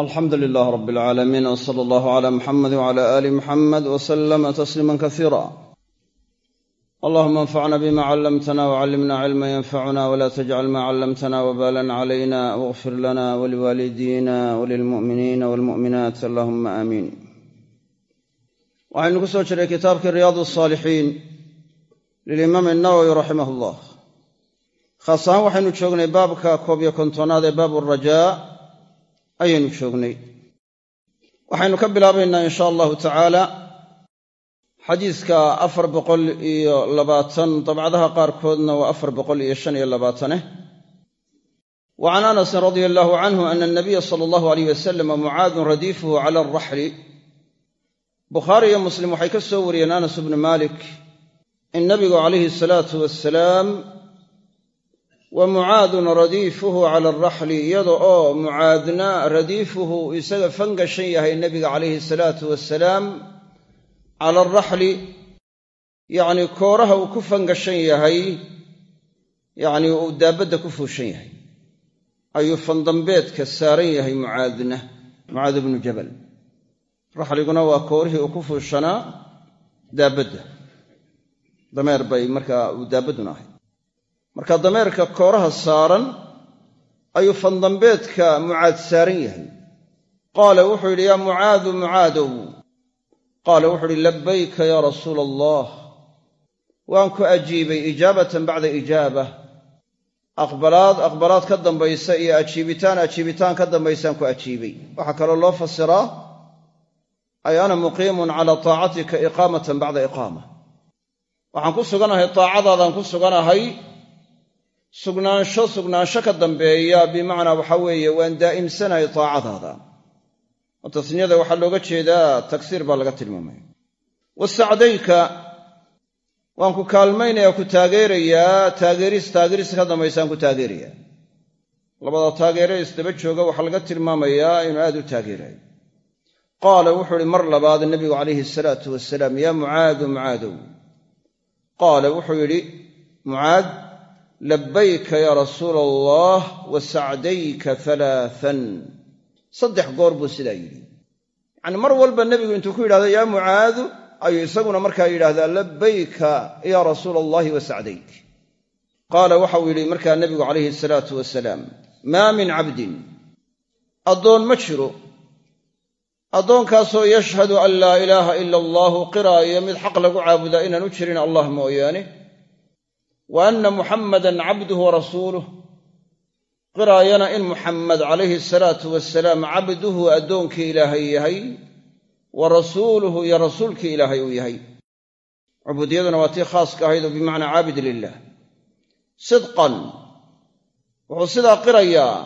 alxamdu lilaah rab alcaalamiin w sala allahu cala muxamedi wcala aali muxamed w salama tasliima kasiira allahuma anfacna bima callamtana wcallimna cilma yanfacuna wla tajcal ma callamtana wbalan calayna wاغfir lana waliwaalidina walilmu'miniina walmu'minaat allahuma aamiin waxaynu ku soo jiray kitaabkii riyaad asaalixiin lilimaam nawowi raximah allah khaas ahaan waxaynu joognay baabka koob iyo kontonaad ee baab rajaa ayaynu joognay waxaynu ka bilaabaynaa in sha allahu tacaala xadiiska afar boqol iyo labaatan dabcadaha qaarkoodna waa afar boqol iyo shan iyo labaataneh wa can anasin radia allahu canhu ana anabiya sala allahu aleyh wasalam mucaadun radiifuhu cala alraxli bukhaari iyo muslim waxay ka soo wariyeen anas bnu malik in nabigu calayhi asalaatu wasalaam wa mucaadun radiifuhu cala alraxli iyada oo mucaadna radiifuhu isaga fangashan yahay nebiga calayhi salaatu wasalaam cala alraxli yacnii kooraha uu ku fangashan yahay yacnii uu daabadda ku fuushan yahay. Ayuu fandambeedka saaran yahay mucaadna mucaad bnu jabal. Raxliguna waa koorihii uu ku fuushanaa daabadda. Dameer bay markaa uu daabadduna ahay marka dameerka kooraha saaran ayuu fandambeedka mucaad saaran yahay. Qaala wuxuu yidhi yaa mucaadu mucaadow qaala wuxuu idhi labbayka yaa rasuula allah waan ku ajiibay ijaabatan bacda ijaaba. Aqbalaad aqbalaad ka dambaysa iyo ajiibitaan ajiibitaan ka dambaysaan ku ajiibay. Waxaa kaloo loo fasiraa ay ana muqiimun cala taacatika iqaamatan bacda iqaama. Waxaan ku suganahay taacadaadaan ku suganahay sugnaansho sugnaansho ka dambeeya bimacnaa waxa weeye waan daa'imsanahay taacadaada. Oo tasniyada waxaa looga jeedaa tagsiir baa laga tilmaamaya wasacdayka waan ku kaalmaynayaa ku taageerayaa taageeris taageeris ka dambaysaan ku taageerayaa labada taageere isdaba jooga waxaa laga tilmaamayaa inuu aad u taageerayo qaala wuxuu ihi mar labaad nebigu calayhi salaatu wasalaam yaa mucaadu mucaadow qaala wuxuu yidhi mucaad labbayka yaa rasuula allah wa sacdayka alaaan saddex goor buu sidaa yidhi. Yacanii mar walba nebigu intuu ku yidhahdo yaa mucaadu ayuu isaguna markaa yidhaahdaa labbayka yaa rasuula allahi wa sacdayk. Qaala waxau yidhi markaa nebigu calayhi salaatu wasalaam maa min cabdin. Addoon ma jiro. Addoonkaasoo yashhadu an laa ilaaha ila allaahu qiraayo mid xaq lagu caabudaa inaanu jirin allah mooyaane wa anna muxammadan cabduhu wa rasuuluh qiraayana in muxammed calayhi salaatu wasalaam cabduhu addoonkii ilaahay yahay wa rasuuluhu iyo rasuulkii ilaahay uu yahay. Cubuudiyaduna waa tii khaaska ahayd oo bimacnaa caabid lilah sidqan wuxuu sidaa qirayaa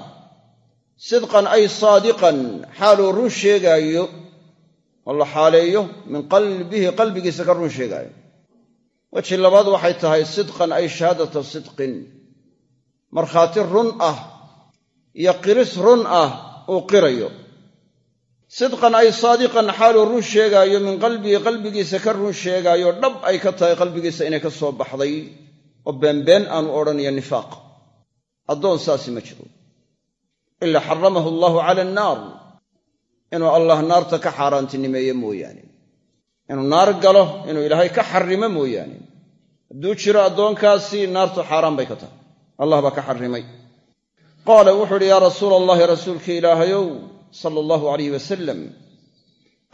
sidqan ay saadiqan xaaluu run sheegaayo oo la xaaleeyo min qalbihi qalbigiisa ka run sheegaayo weji labaad waxay tahay sidqan ay shahaadata sidqin. Markhaati run ah iyo qiris run ah uu qirayo. Sidqan ay saadiqan xaaluu run sheegaayo min qalbihi qalbigiisa ka run sheegaayo dhab ay ka tahay qalbigiisa inay ka soo baxday oo beenbeen aanu odhanayo nifaaq. Addoon saasi ma jiro. Ilaa xaramahu allaahu cala annaar. Inuu allah naarta ka xaaraantinimeeye mooyaane. Inuu naar galo inuu ilaahay ka xarimo mooyaane hadduu jiro addoonkaasi naartu xaaraan bay ka tahay. Allah baa ka xarimay qaala wuxuu uhi yaa rasuula allahi rasuulka ilaahayow sala allahu alayh wasalam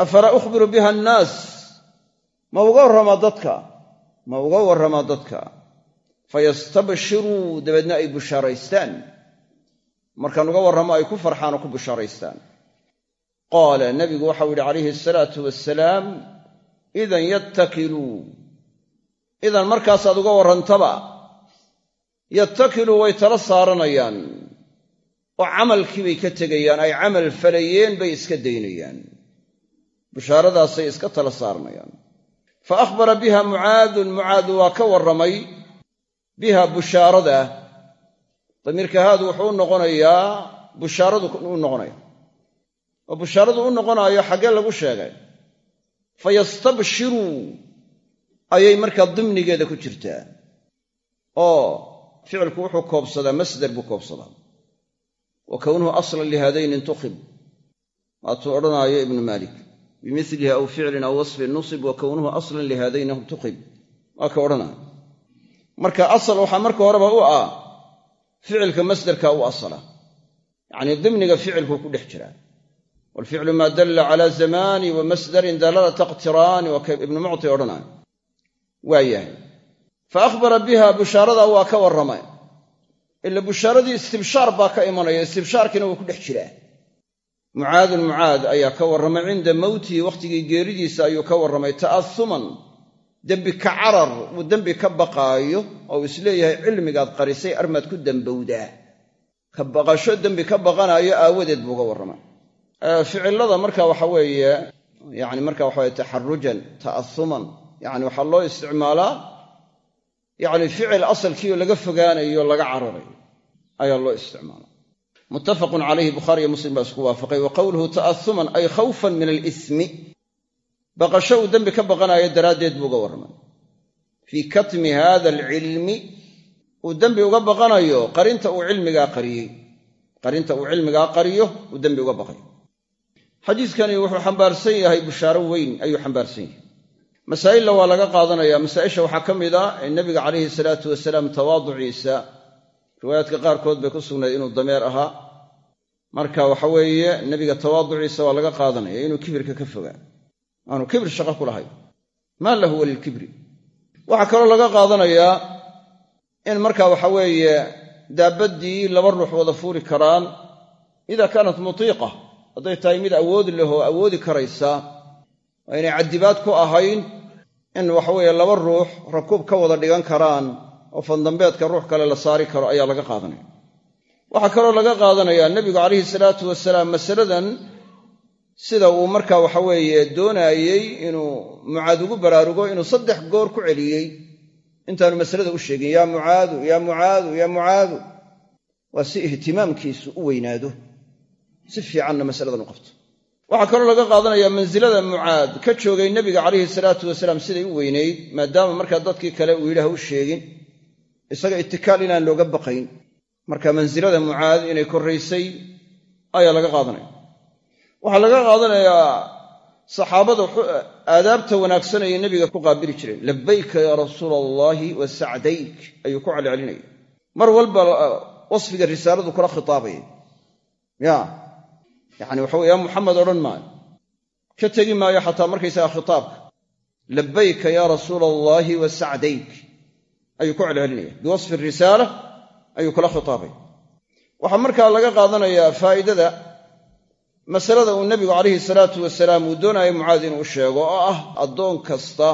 afala ukhbiru biha annaas? Ma uga warramaa dadka? Ma uga warramaa dadka? Fayastabshiruu dabeedna ay bushaaraystaan. Markaan uga warramo ay ku farxaan oo ku bushaaraystaan. Qaala nebigu waxau yidhi calayhi asalaatu wasalaam idan yattakiluu idan markaasaad uga warrantaba yattakiluu way tala saaranayaan oo camalkii bay ka tegayaan ay camal falayeen bay iska daynayaan. Bushaaradaasay iska tala saaranayaan. Fa akhbara biha mucaadun mucaadu waa ka warramay biha bushaarada. Damiirka haadu wuxuu u noqonayaa bushaaradu u noqonaya. Oo bushaaradu u noqonaayo xaggee lagu sheegay. Fa yastabshiruu ayay markaa dimnigeeda ku jirtaa. Oo ficilku wuxuu koobsadaa masdar buu koobsadaa. Wa kownuhu aslan lihadayn intukhib waatuu odhanaayo ibnu maalik bimilihi aw ficlin aw wasfin nusib wa kownuhu aslan lihadaynahum tuqib waa ka odhanaya marka asal waxaa marka horeba u ah ficilka masderka u asala. Yacnii dimniga ficilkuu ku dhex jiraa waalficlu maa dalla cala zamaani wa masdarin dalaalata iqtiraani waa ka ibnu mucti odhanaya waa yahay fa akhbara biha bushaarada waa ka warramay. Ila bushaaradii istibshaar baa ka imanaya istibshaarkiina wuu ku dhex jiraa. Mucaadun mucaad ayaa ka warramay cinda mowtihi wakhtigii geeridiisa ayuu ka warramay ta'asuman dembi ka carar uu dembi ka baqaayo oo uu is leeyahay cilmigaad qarisay armaad ku dembowdaa ka baqasho dembi ka baqanaayo aawadeed buu uga warramay. Ficilada marka waxa weeye yani marka waxa weye taxarujan ta'asuman yani waxaa loo isticmaalaa yani ficil asalkiioo laga fogaanayo laga cararayo ayaa loo isticmaala muttafaqun calayhi bukhaariyo muslim baa isku waafaqay wa qowluhu ta'asuman ay khawfan min alismi. Baqasho uu dembi ka baqanaayo daraaddeed buu uga warramay. Fii katmi hada alcilmi uu dembi uga baqanayo qarinta uu cilmigaa qariyey. Qarinta uu cilmigaa qariyo uu dembi uga baqayo xadiiskani wuxuu xambaarsan yahay bushaaro weyn ayuu xambaarsan yahay masaa'illa waa laga qaadanaya masaa'isha waxaa ka mid a ee nebiga calayhi salaatu wasalaam tawaaduciisa. Riwaayaadka qaarkood bay ku sugnayd inuu dameer ahaa. Marka waxa weeye nebiga tawaaduciisa waa laga qaadanaya inuu kibirka ka fogaa. Aanu kibir shaqo ku lahayn. Maa lahu walilkibri waxaa kaloo laga qaadanayaa in marka waxa weeye daabaddii laba ruux wada fuuli karaan ida kaanat mutiiqa hadday tahay mid awood leh oo awoodi karaysa waa inay caddibaad ku ahayn in waxaweeye laba ruux rakuub ka wada dhigan karaan oo fandambeedka ruux kale la saari karo ayaa laga qaadanaya. Waxaa kaloo laga qaadanayaa nebigu calayhi salaatu wasalaam masaladan sida uu marka waxaweeye doonaayey inuu mucaad ugu baraarugo inuu saddex goor ku celiyey. Intaanu masalada u sheegin yaa mucaadu yaa mucaadu yaa mucaadu. Waa si ihtimaamkiisu u weynaado. Si fiicanna masaladan u qabto waxaa kaloo laga qaadanayaa mansilada mucaad ka joogay nebiga calayhi salaatu wasalaam siday u weynayd maadaama markaa dadkii kale uu yidhaah u sheegin isaga itikaal inaan looga baqayn. Marka mansilada mucaad inay korraysay ayaa laga qaadanaya. Waxaa laga qaadanayaa saxaabada aadaabta wanaagsan ayay nebiga ku qaabili jireen. Labayka yaa rasuula allaahi wa sacdayk ayuu ku celcelinaya mar walba wasfiga risaaladu kula khitaabaya ya yacani waxa weye yaa muxamed odhan maayo. Ka tegi maayo xataa markaysaga khitaabka labayka yaa rasuula allaahi wa sacdayk. Ayuu ku celcelinaya. Biwasfi risaala ayuu kula khitaabaya. Waxaa markaa laga qaadanayaa faa'idada masalada uu nebigu calayhi salaatu wasalaam uu doonaayo mucaad inuu sheego oo ah addoon kasta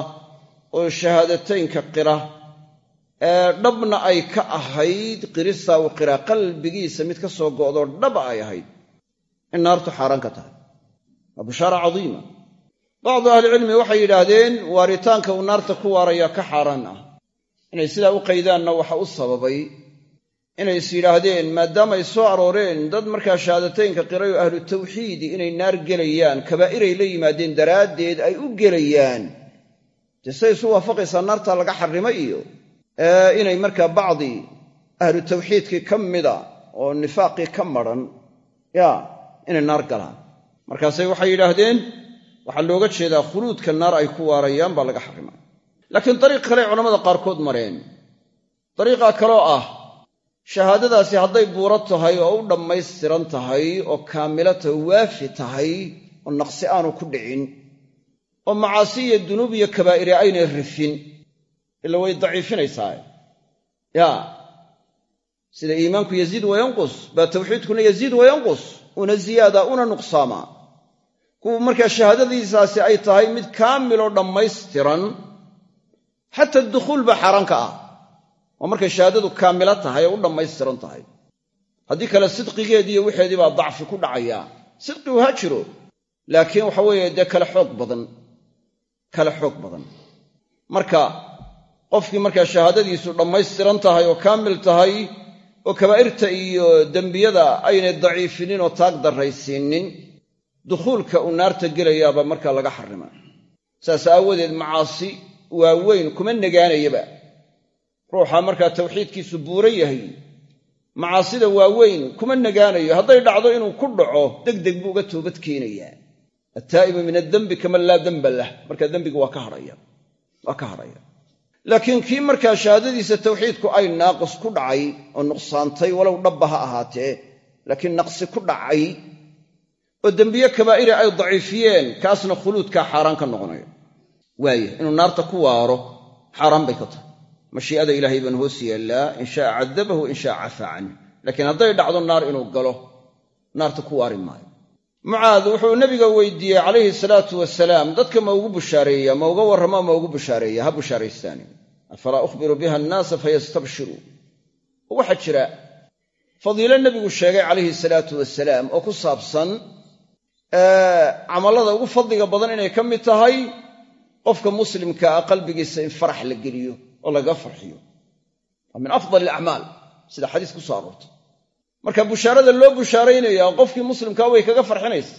oo shahaadateynka qira ee dhabna ay ka ahayd qiristaa uu qiraa qalbigiisa mid ka soo go'doo dhaba ay ahayd in naartu xaaraan ka tahay. Waa bishaara cadiima. Bacdu ahlicilmi waxay yidhaahdeen waaritaanka uu naarta ku waarayaa ka xaaraan ah. Inay sidaa u qaydaanna waxa u sababay inay is yidhaahdeen maadaamaay soo arooreen dad markaa shahaadateynka qiray oo ahlu tawxiidi inay naar gelayaan kabaa'iray la yimaadeen daraaddeed ay u gelayaan. Dee say isu waafaqaysaa naartaa laga xarrimay iyo inay markaa bacdi ahlu tawxiidkii ka mida oo nifaaqii ka madran ya inay naar galaan. Markaasay waxay yidhaahdeen waxaa looga jeedaa khuluudka naar ay ku waarayaan baa laga xarrimay laakiin dariiq kale culamada qaarkood mareen. Dariiqa kaloo ah shahaadadaasi hadday buuro tahay oo u dhammaystiran tahay oo kaamilata waafi tahay oo naqsi aanu ku dhicin oo macaasi iyo dunuub iyo kabaa'ire aynay rifin ila way daciifinaysaa. Yaa sida iimaanku yaziid wayanqus baa tawxiidkuna yaziid wayanqus una ziyaadaa una nuqsaamaa kuwa markaa shahaadadiisaasi ay tahay mid kaamiloo dhammaystiran xata dukhuul baa xaaraan ka ah. Waa markay shahaadadu kaamilo tahay oo u dhammaystiran tahay. Haddii kale sidqigeediiyo wixeedii baa dacfi ku dhacayaa sidqigu ha jiro. Laakiin waxa weeye dee kale xoog badan. Kale xoog badan. Marka qofkii markaa shahaadadiisu dhammaystiran tahay oo kaamil tahay oo kabaa'irta iyo dembiyada aynay daciifinin oo taag darraysiinin dukhuulka uu naarta gelayaaba markaa laga xarrimaa saas aawadeed macaasi waaweyn kuma negaanayaba. Ruuxa markaa tawxiidkiisu buuran yahay macaasida waaweyn kuma nagaanayo hadday dhacdo inuu ku dhaco degdeg buu uga toobad keenayaa attaa'ibu min addembi kaman laa demba lah. Markaa dembiga waa waa ka hadhaya laakiin kii markaa shahaadadiisa tawxiidku ay naaqis ku dhacay oo nuqsaantay walow dhabba ha ahaatee laakiin naqsi ku dhacay oo dembiye kabaa'iri ay daciifiyeen kaasna khuluudkaa xaaraan ka noqonayo waaya inuu naarta ku waaro xaaraan bay ka tahay. Mashii'ada ilaahay baan hoos yaallaa in shaaa cadabahu in shaa cafaa canh laakiin hadday dhacdo naar inuu galo naarta ku waari maayo mucaad wuxuu nabiga weydiiyey calayhi salaatu wasalaam dadka ma ugu bushaareeya ma uga warramo ma ugu bushaareeya ha bushaaraystaani. Afalaa ukhbiru biha annaasa fayastabshiruu waxaa jira fadiilo nebigu sheegay calayhi salaatu wasalaam oo ku saabsan camallada ugu fadliga badan inay ka mid tahay qofka muslimka ah qalbigiisa in farax la geliyo oo lagaga farxiyo. Waa min afdal alacmaal marka bushaarada loo bushaaraynaya qofkii muslimkaa way kaga farxinaysa.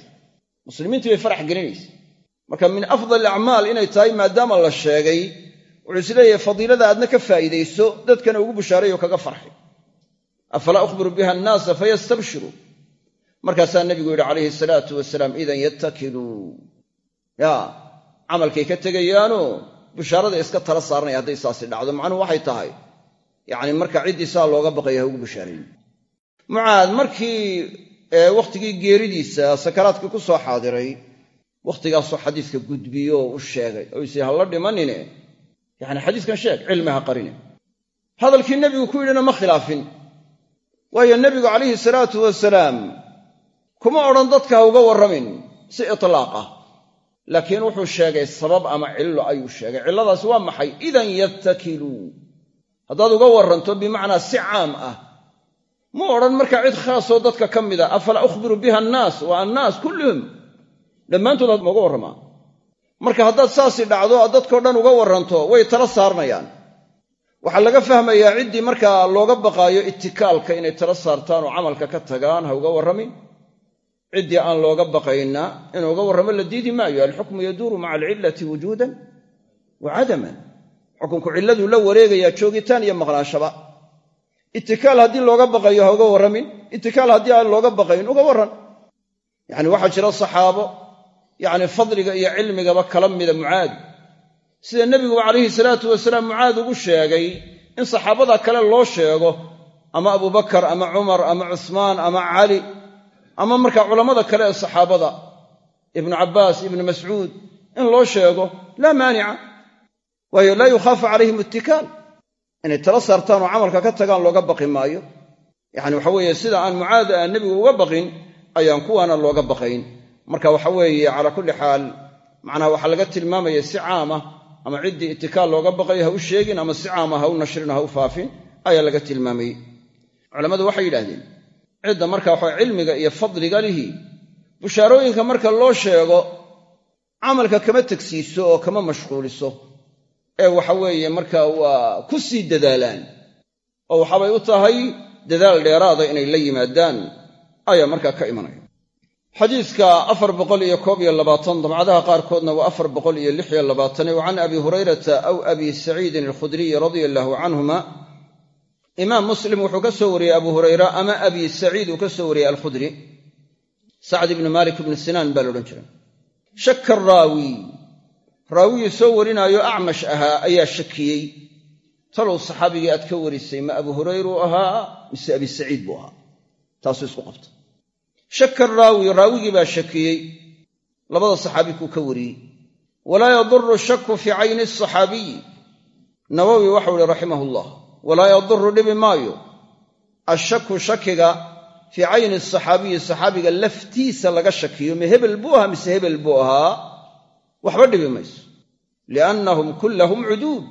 Muslimiintii bay farax gelinaysa. Marka min afdal acmaal inay tahay maadaama la sheegay wuxuu is leeyahay fadiilada aadna ka faa'iidayso dadkana ugu bushaaray oo kaga farxi afalaa ukhbiru biha annaasa fayastabshiruu markaasaa nebigu yidhi calayhi salaatu wasalaam idan yattakiluu ya camalkay ka tegayaano bushaarada iska tala saaranaya hadday saasi dhacdo. Macnuhu waxay tahay yacni marka ciddii saa looga baqaya ha ugu bushaarayn mucaad markii wakhtigii geeridiisa sakaraadkii ku soo xaadiray wakhtigaasoo xadiiska gudbiyo u sheegay. Oo isi ha la dhimanine. Yacni xadiiskan sheeg cilmi ha qarine. Hadalkii nebigu ku yidhina ma khilaafin. Waayo nebigu calayhi salaatu wasalaam kuma odhan dadka ha uga warramin si itlaaqa laakiin wuxuu sheegay sabab ama cillo ayuu sheegay. Cilladaasi waa maxay? Idan yattakiluu haddaad uga warranto bimacnaa si caam ah mu odhan markaa cid khaasoo dadka ka mida afalaa ukhbiru biha annaas? Waa annaas kulluhum dhammaantood ma uga warramaa. Marka haddaad saasi dhacdo aad dadkao dhan uga warranto way tala saarnayaan waxaa laga fahmayaa ciddii markaa looga baqaayo itikaalka inay tala saartaan oo camalka ka tagaan ha uga warramin. Ciddii aan looga baqayna inuu uga warramo la diidi maayo. Alxukmu yaduuru maca alcillati wujuudan wa cadaman. Xukunku cilladuu la wareegayaa joogitaan iyo maqnaanshaba itikaal haddii looga baqayo ha uga warramin. Itikaal haddii aan looga baqayn uga warran. Yacni waxaa jira saxaabo yacni fadliga iyo cilmigaba kala mida mucaad. Sida nebiguba calayhi salaatu wasalaam mucaad ugu sheegay in saxaabada kale loo sheego ama abubakar ama cumar ama cusmaan ama cali ama markaa culammada kale ee saxaabada ibnu cabbaas ibnu mascuud in loo sheego laa maanica. Waayo laa yukhaafu calayhim itikaal inay tala saartaan oo camalka ka tagaan looga baqi maayo. Yacni waxa weeye sida aan mucaada aan nebigu uga baqin ayaan kuwaana looga baqayn. Marka waxa weeye calaa kulli xaal macnaha waxaa laga tilmaamaya si caama ama ciddii itikaal looga baqayo ha u sheegin ama si caama ha u nashrin ha u faafin ayaa laga tilmaamayey culammadu waxay yidhaahdeen cidda marka waxa cilmiga iyo fadliga lihi bushaarooyinka marka loo sheego camalka kama tegsiiso oo kama mashquuliso ee waxa weeye marka waa ku sii dadaalaan oo waxaabay u tahay dadaal dheeraada inay la yimaadaan ayaa markaa ka imanaya. Xadiidka afar boqol iyo koob iyo labaatan dabcadaha qaarkoodna waa afar boqol iyo lix iyo labaatane wa can abi hurayrata aw abi saciidin alkhudriyi radia allaahu canhuma imaam muslim wuxuu ka soo wariyey abu hurayra ama abi saciid uu ka soo wariyey alkhudri. Sacd ibnu malik ibnu sinaan baa laodhan jiray. Shaka raawi raawigii soo warinaayo acmash ahaa ayaa shakiyey. Talow saxaabigii aad ka warisay ma abu hurayruu ahaa mise abi saciid buu ahaa? Taasuu isku qabta shaka raawi raawigii baa shakiyey. Labada saxaabi kuu ka wariyey. Walaa yaduru shaku fii cayni asaxaabiyi nawowi waxau ihi raximah llah walaa yaduru dhibi maayo. Ashaku shakiga fii cayni asaxaabiyi saxaabiga laftiisa laga shakiyo ma hebel buu ahaa mise hebel buu ahaa waxba dhibi mayso. Liannahum kullahum cuduul.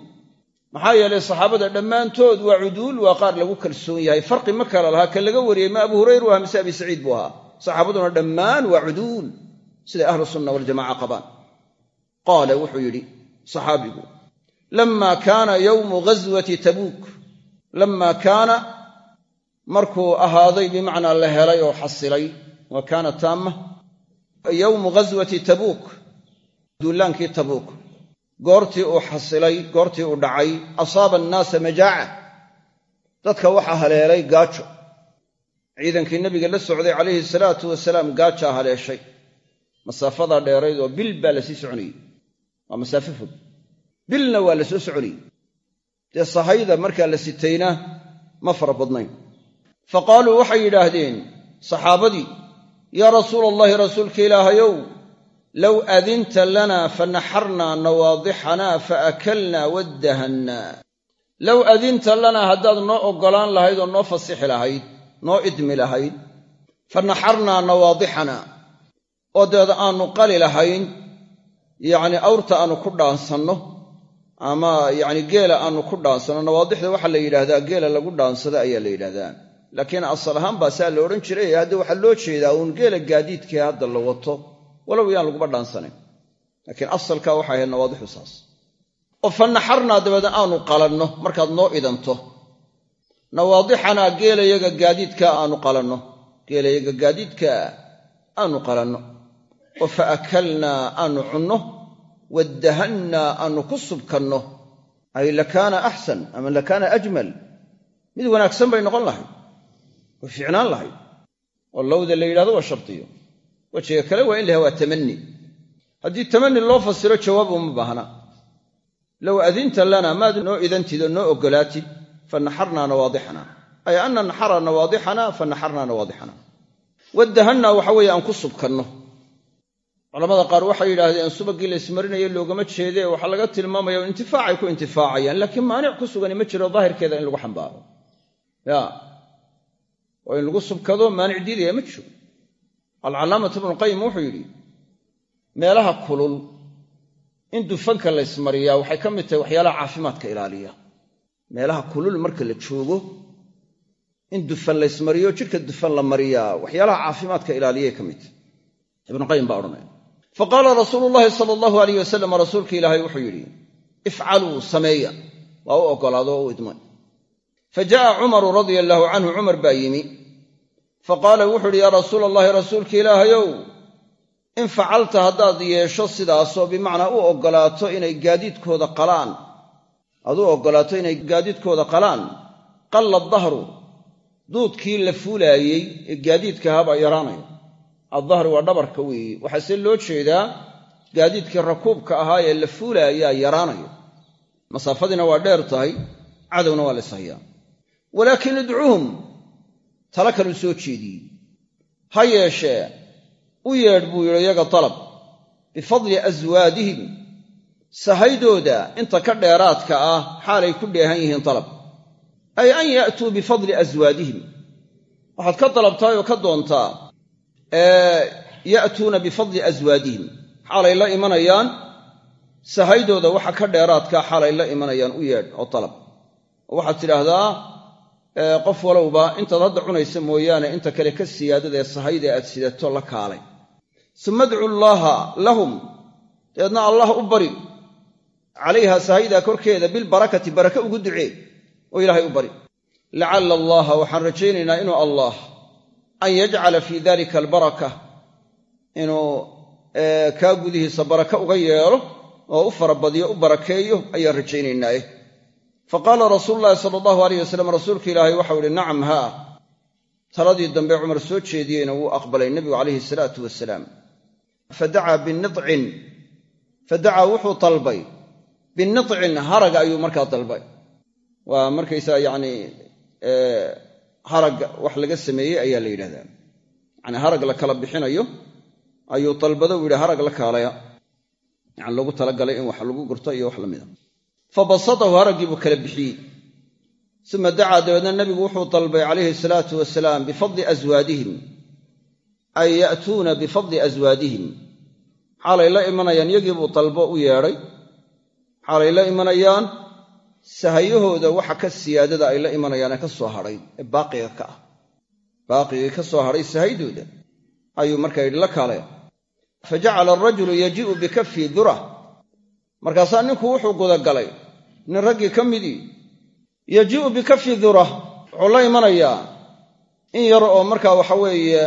Maxaa yeelay saxaabada dhammaantood waa cuduul waa qaar lagu kalsoon yahay. Farqi ma kala lahaa ka laga wariyey ma abu hurayra u ahaa mise abi saciid buu ahaa. Saxaabaduna dhammaan waa cuduul. Siday ahlu sunna waljamaca qabaan. Qaala wuxuu yidhi saxaabigu lamma kaana yowmu ghaswati tabuuk. Lamma kaana markuu ahaaday bimacnaa la helay oo xasilay wa kaana taamma yowmu ghaswati tabuuk duulaankii tabuuk. Goortii uu xasilay goortii uu dhacay asaaba annaasa majaaca. Dadka waxaa haleelay gaajo. Ciidankii nebiga la socday calayhi salaatu wasalaam gaajaa haleeshay. Masaafadaa dheerayd oo bil baa la sii soconayey waa masaafo fog. Bilna waa la soo soconayey dee sahayda markaa la sitayna ma fara badnayn. Fa qaaluu waxay yidhaahdeen saxaabadii yaa rasuula allahi rasuulka ilaahayow low adinta lana fanaxarnaa nawaadixanaa faakalnaa waddahannaa low adinta lanaa haddaad noo oggolaan lahayd oo noo fasixi lahayd noo idmi lahayd fanaxarnaa nawaadixanaa oo deed aannu qali lahayn yacnii awrta aannu ku dhaansanno ama yacni geela aannu ku dhaansanno nawaadixda waxaa la yidhaahdaa geela lagu dhaansado ayaa la yidhahdaa laakiin asal ahaan baa saa la odhan jiray hadda waxaa loo jeedaa uun geela gaadiidkee hadda la wato walow yaan laguba dhaansanayn laakiin asalka waxay ahayd nawaadixu saas. Oo fanaxarnaa dabeedna aanu qalanno markaad noo idanto. Nawaadixanaa geelayaga gaadiidkaa aanu qalanno. Geelayaga gaadiidkaa aanu qalanno. Oo fa akalnaa aanu cunno. Waddahannaa aanu ku subkanno. Ay lakaana axsan ama lakaana ajmal. Mid wanaagsan bay noqon lahayd. Way fiicnaan lahayd. Oo lowda la yidhahdo waa shardiyo wejiga kale waa in laha waa tamanni. Haddii tamanni loo fasiro jawaab uma baahna. Low adinta lana maad noo idantid oo noo oggolaatid fanaxarnaa nawaadixana ay anna naxara nawaadixana fanaxarnaa nawaadixana waddahannaa waxa weeye aan ku subkanno. Culamada qaar waxay yidhaahdeen subagii la ismarinayo loogama jeedee waxaa laga tilmaamaya intifaacay ku intifaacayaan laakiin maanic ku sugani ma jiro daahirkeeda in lagu xambaaro. Ya oo in lagu subkado maanic diidaya ma jiro alcalaamatu ibnuqayim wuxuu yidhi meelaha kulul in dufanka la ysmariyaa waxay ka mid tahay waxyaalaha caafimaadka ilaaliya. Meelaha kulul marka la joogo in dufan la ysmariyo jidhka dufan la mariyaa waxyaalaha caafimaadka ilaaliyay ka mid tahy ibnuqayim baa odhanaya. Fa qaala rasuulu llaahi sala allahu alayh wasalam rasuulka ilaahay wuxuu yidhi ifcaluu sameeya. Waa u oggolaado oo u idmay fa ja'a cumaru radia allaahu canhu cumar baa yimi fa qaala wuxuu uhi yaa rasuula allahi rasuulka ilaahayow in facalta haddaad yeesho sidaasoo bimacnaa u oggolaato inay gaadiidkooda qalaan aad u oggolaato inay gaadiidkooda qalaan qalla dahru duudkii la fuulaayey ee gaadiidka ahaa baa yaraanaya addahru waa dhabarka weeye waxaase loo jeedaa gaadiidkii rakuubka ahaa ee la fuulaayaa yaraanaya masaafadiina waa dheer tahay cadowna waa la ishayaa walaakin idcuuhum tala kaluu soo jeediyey. Ha yeeshee u yeedh buu yidhi iyaga dalab bifadli aswaadihim sahaydooda inta ka dheeraadka ah xaalay ku dheehan yihiin dalab ay an ya'tuu bifadli aswaadihim waxaad ka dalabtahay oo ka doontaa ya'tuuna bifadli aswaadihim xaalay la imanayaan sahaydooda waxa ka dheeraadkaa xaalay la imanayaan u yeedh oo dalab oo waxaad tidhaahdaa qof walowba intaad hadda cunaysa mooyaane inta kale ka siyaadadaee sahayda aad sidato la kaalay. Suma adcu llaaha lahum dabeedna allah u bari. Calayha sahaydaa korkeeda bilbarakati barake ugu ducee oo ilaahay u bari. Lacalla allaha waxaan rajaynaynaa inuu allah an yajcala fii dalika albaraka inuu kaa gudihiisa baraka uga yeelo oo u farabadiyo u barakeeyo ayaan rajaynaynaaye faqaala rasuulu llaahi sala allahu alayh wasalam rasuulka ilaahay waxau ihi nacam haa. Taladii dambe cumar soo jeediyeyna wuu aqbalay nebigu calayhi salaatu wasalaam. Fadacaa binicin fadacaa wuxuu dalbay binicin haraga ayuu markaa dalbay waa markaysaa yacni harag wax laga sameeyey ayaa la yidhahdaa. Yacni harag la kala bixinayo ayuu dalbado u yidhi harag la kaalaya. Yani lagu talagalay in wax lagu gurto iyo wax la mida fa basatahu haraggii buu kala bixiyey uma dacaa dabeedna nebigu wuxuu dalbay calayhi salaatu wasalaam bifadli aswaadihim ay ya'tuuna bifadli aswaadihim xaalay la imanayaan yagiibuu dalbo u yeedhay xaalay la imanayaan sahayahooda waxa ka siyaadada ay la imanayaan ee ka soo hadhay ee baaqiga ka ah baaqigii ka soo hadhay sahaydooda ayuu markaa yidhi la kaalaya fa jacala arajulu yajii'u bikafi dura markaasaa ninku wuxuu gudagalay nin raggii ka midii yajii'u bikafi dura wuxuu la imanayaa in yar oo markaa waxa weeye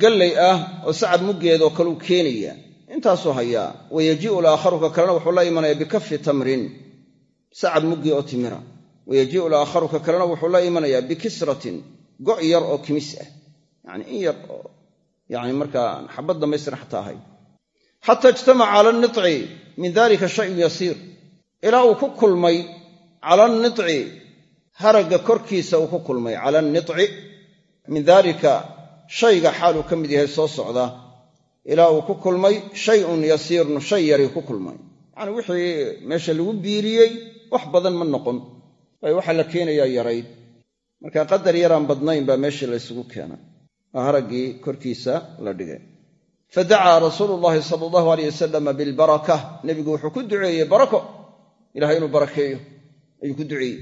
gallay ah oo sacab muggeed oo kaleu keenaya. Intaasuu hayaa wa yajii'u alaakharu ka kalena wuxuu la imanaya bikafi tamrin. Sacab muggii oo timira. Wa yajii'u alaakharu ka kalena wuxuu la imanayaa bikisratin go' yar oo kimis ah. Yacni in yar oo yani markaa xabad dhammaystiran xataa ahayn xata ijtamaca cala alnici min dalika shayun yasiir. Ilaa uu ku kulmay cala alnici haragga korkiisa uu ku kulmay cala alnici min daalika shayga xaaluu ka mid yahay soo socda. Ilaa uu ku kulmay shayun yasiirun shay yarii ku kulmay. Yacni wixii meesha lagu biiriyey wax badan ma noqon. Waayo waxaa la keenayaa yarayd marka qadar yaraan badnayn baa meeshii la ysugu keenay. Oo haraggii korkiisa la dhigay fadacaa rasuulu llaahi sala allahu aleyh wasalama bilbaraka. Nebigu wuxuu ku duceeyey barako. Ilahay inuu barakeeyo ayuu ku duceeyey.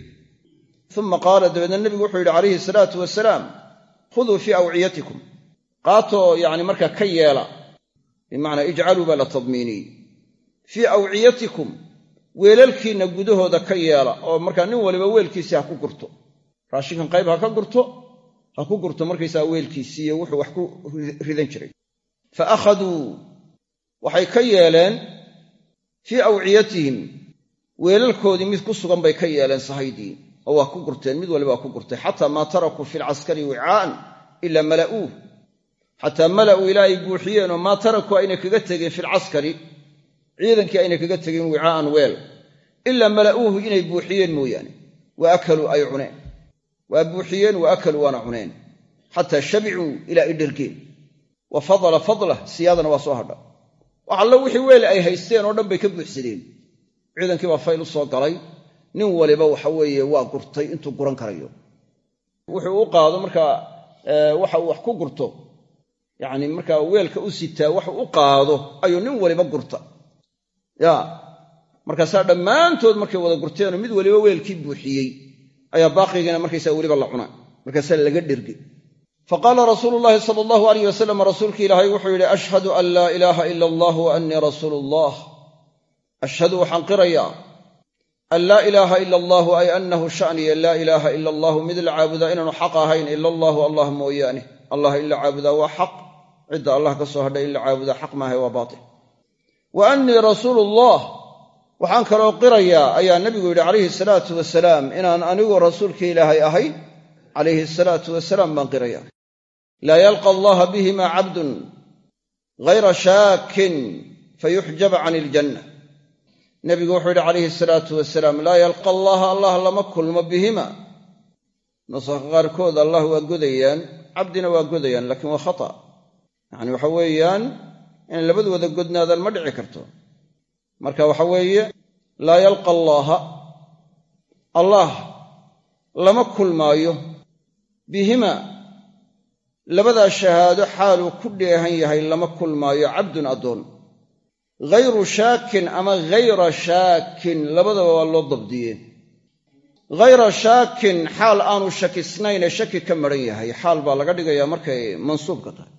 Uma qaala dabeedna nebigu wuxuu yidhi calayhi salaatu wasalaam khuduu fii awciyatikum. Qaatoo yacni markaa ka yeela. Bimacnaa ijcaluu baa la tadmiiniyey. Fii awciyatikum weelalkiinna gudahooda ka yeela oo markaa nin waliba weelkiisii ha ku gurto. Raashinkan qayb ha ka gurto ha ku gurto markaysaa weelkiisiiyo wuxuu wax ku ridan jiray fa akhaduu waxay ka yeeleen fii awciyatihim weelalkoodii mid ku sugan bay ka yeeleen sahaydii oo waa ku gurteen mid waliba waa ku gurtay xataa maa tarakuu fi lcaskari wicaa'an ilaa mala'uuh xataa mala'uu ilaa ay buuxiyeen oo maa tarakuu aynay kaga tegeen fi lcaskari ciidankii aynay kaga tegeen wicaa'an weel ilaa mala'uuhu inay buuxiyeen mooyaane wa akaluu ay cuneen waa buuxiyeen wa akaluu waana cuneen xataa shabicuu ilaa ay dhergeen wa fadala fadlah siyaadana waa soo hadha. Wax allo wixii weel ay haysteen oo dhan bay ka buuxsadeen. Ciidankii baa fayl u soo galay. Nin waliba waxa weeye waa gurtay intuu guran karayo. Wuxuu u qaado markaa waxa uu wax ku gurto. Yacni markaa weelka u sitaa wax u qaado ayuu nin waliba gurta. Ya markaasaa dhammaantood markay wada gurteenoo mid waliba weelkii buuxiyey ayaa baaqigiina markaysaa weliba la cuna markaasaa laga dhergay faqaala rasuulu llaahi sala allahu alayh wasalam rasuulki ilaahay wuxuu yidhi ashhadu an laa ilaaha ila allah wa annii rasuulu allah ashhadu waxaan qirayaa an laa ilaaha ila allahu ay annahu shaniya laa ilaaha ila allahu mid la caabudaa inaanu xaq ahayn ila allahu allah mooyaane allah in la caabudaa waa xaq cidda allah ka soo hadhay in la caabudaa xaq maahay waa baatil wa annii rasuulu allah waxaan kaloo qirayaa ayaa nebigu yidhi calayhi salaatu wasalaam laa yalqa allaha bihima cabdun ghayra shaakin fayuxjab can iljanna nebigu wuxuu yidhi calayhi salaatu wasalaam laa yalqa allaha allah lama kulmo bihima nusakha qaarkood allah waa godayaan cabdina waa godayaan laakiin waa khata yacni waxa weeyaan inay labadu wada godnaadaan ma dhici karto marka waxa weeye laa yalqa allaaha allah lama kulmaayo bihima labadaa shahaado xaaluu ku dheehan yahay lama kulmaayo cabdun addoon. Ghayru shaakin ama ghayra shaakin labadaba waa loo dabdiye ghayra shaakin xaal aanu shakisnayne shaki ka maran yahay. Xaal baa laga dhigayaa markay mansuubka tahay.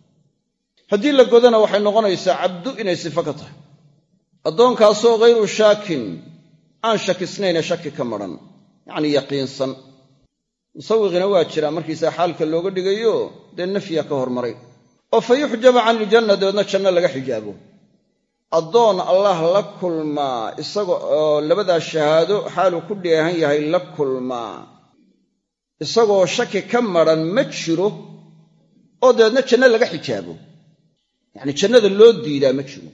Haddii la godana waxay noqonaysaa cabdu inay sifo ka tahay. Addoonkaasoo ghayru shaakin aan shakisnayne shaki ka maran. Yacnii yaqiinsan musawiqina waa jiraa markiisaa xaalka looga dhigayo dee nafya ka hormaray. oo fa yuxjaba can iljanna dabeedna janno laga xijaabo. Addoon allah la kulmaa isaga oo labadaa shahaado xaaluu ku dheehan yahay la kulmaa. Isagoo shaki ka maran ma jiro oo dabeedna janno laga xijaabo. Yacni jannada loo diidaa ma jiro.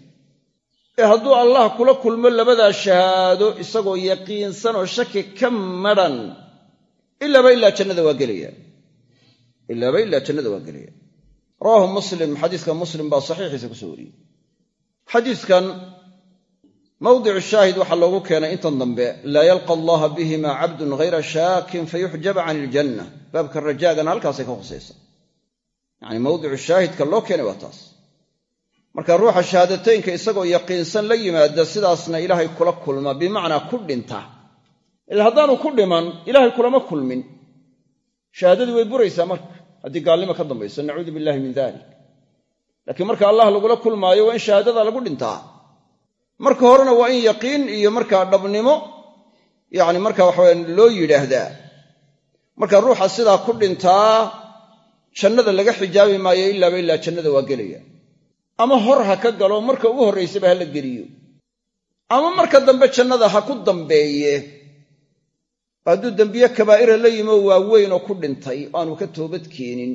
Ee hadduu allah kula kulmo labadaa shahaado isagoo yaqiinsan oo shaki ka maran ilaaba ilaa jannada waa gelaya. Ilaaba ilaa jannada waa gelaya. Rawaahu muslim xadiiska muslim baa saxiixiisa ku soo wariyey. Xadiiskan mawdicu shaahid waxaa loogu keenay intan dambe laa yalqa allaha bihima cabdun ghayra shaakin fayuxjaba can iljanna baabka rajaagana halkaasay ka khusaysa. Yacni mawdicu shaahidka loo keenay waa taas. Marka ruuxa shahaadateynka isagoo yaqiinsan la yimaada sidaasna ilaahay kula kulma bimacnaa ku dhinta ila haddaanu ku dhiman ilaahay kulama kulmin. Shahaadadii way buraysaa marka. Haddii gaalnimo ka dambayso nacuudu billahi min dalik laakiin marka allah lagula kulmaayo waa in shahaadada lagu dhintaa. Marka horena waa in yaqiin iyo markaa dhabnimo yacni marka waxawa loo yidhaahdaa. Marka ruuxa sidaa ku dhintaa jannada laga xijaabi maayo ilaaba ilaa jannada waa gelaya. Ama hor ha ka galo marka ugu horraysaba ha la geliyo. Ama marka dambe jannada ha ku dambeeye hadduu dembiye kabaa'ira la yimo waaweyn oo ku dhintay oo aanu ka toobad keenin.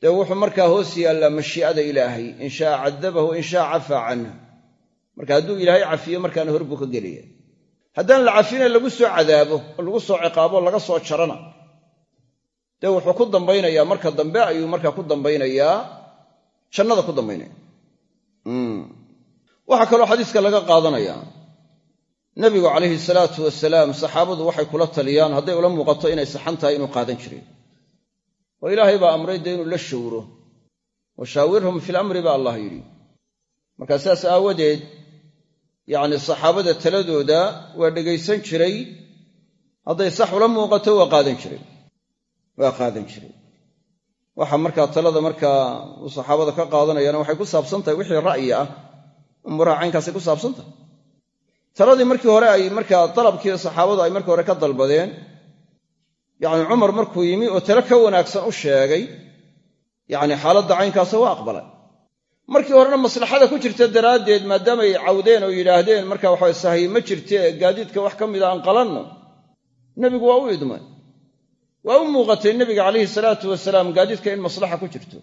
Dee wuxuu markaa hoos yaallaa mashii'ada ilaahay in shaaa cadabahu in shaa cafaa canhu. Marka hadduu ilaahay cafiyo markaana hor buu ka gelaya haddaan la cafine lagu soo cadaabo oo lagu soo ciqaabo laga soo jarana dee wuxuu ku dambaynayaa marka dambe ayuu markaa ku dambaynayaa jannada ku dambaynaya. Waxaa kaloo xadiiska laga qaadanayaa nebigu calayhi salaatu wasalaam saxaabadu waxay kula taliyaan hadday ula muuqato inay saxan tahay inuu qaadan jiray. Oo ilaahay baa amray dee inuu la shawro. Wa shaawirhum fil amri baa allah yidhi. Markaa sidaas aawadeed yacni saxaabada taladooda waa dhegaysan jiray hadday sax ula muuqato waa qaadan jiray. Waa qaadan jiray. Waxa markaa talada markaa saxaabada ka qaadanayana waxay ku saabsan tahay wixii ra'yi ah umuraha caynkaasay ku saabsan tahay taladii markii hore ay markaa dalabkii saxaabadu ay markii hore ka dalbadeen yacni cumar markuu yimi oo tale ka wanaagsan u sheegay yacni xaaladda caynkaasa waa aqbalay. Markii horena maslaxada ku jirta daraaddeed maadaamay cawdeen oo yidhaahdeen marka waxa sahay ma jirte gaadiidka wax ka mida aan qalanno. Nebigu waa u idmay. Waa u muuqatay nebiga calayhi salaatu wasalaam gaadiidka in maslaxa ku jirto.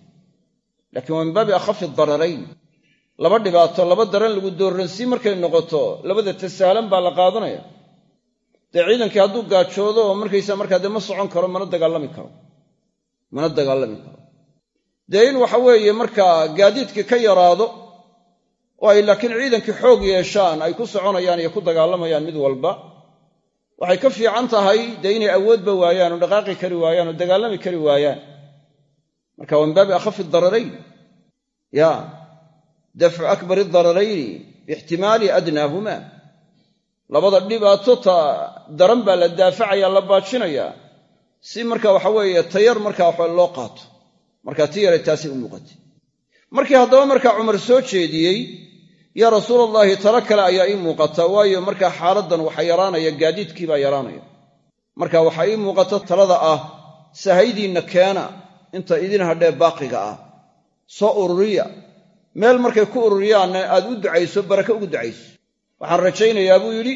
Laakiin waa min baabi akhafi dararayn laba dhibaato laba daran lagu dooransii markay noqoto labada tasahlan baa la qaadanaya. Dee ciidankii hadduu gaajoodo oo markaysa markaa dee ma socon karo mana dagaalami karo. Mana dagaalami karo. Dee in waxa weeye markaa gaadiidkii ka yaraado oo ay laakiin ciidankii xoog yeeshaan ay ku soconayaan iyo ku dagaalamayaan mid walba waxay ka fiican tahay dee inay awoodba waayaan oo dhaqaaqi kari waayaan oo dagaalami kari waayaan. Marka waa min baabi akhafi dararayn ya dafcu akbari dararayni biixtimaali adnaahuma labada dhibaato ta daran baa la daafacaya la baajinayaa si marka waxa weeye tayar markaa waxa loo qaato markaa ti yara taasay u muuqatay markii haddaba markaa cumar soo jeediyey yaa rasuulallaahi talo kale ayaa ii muuqata waayo markaa xaaladdan waxa yaraanaya gaadiidkii baa yaraanaya marka waxaa ii muuqata talada ah sahaydiinna keena inta idin hadhee baaqiga ah soo ururiya meel markay ku ururiyaanna aad u ducayso barake ugu ducayso. Waxaan rajaynayaa buu yidhi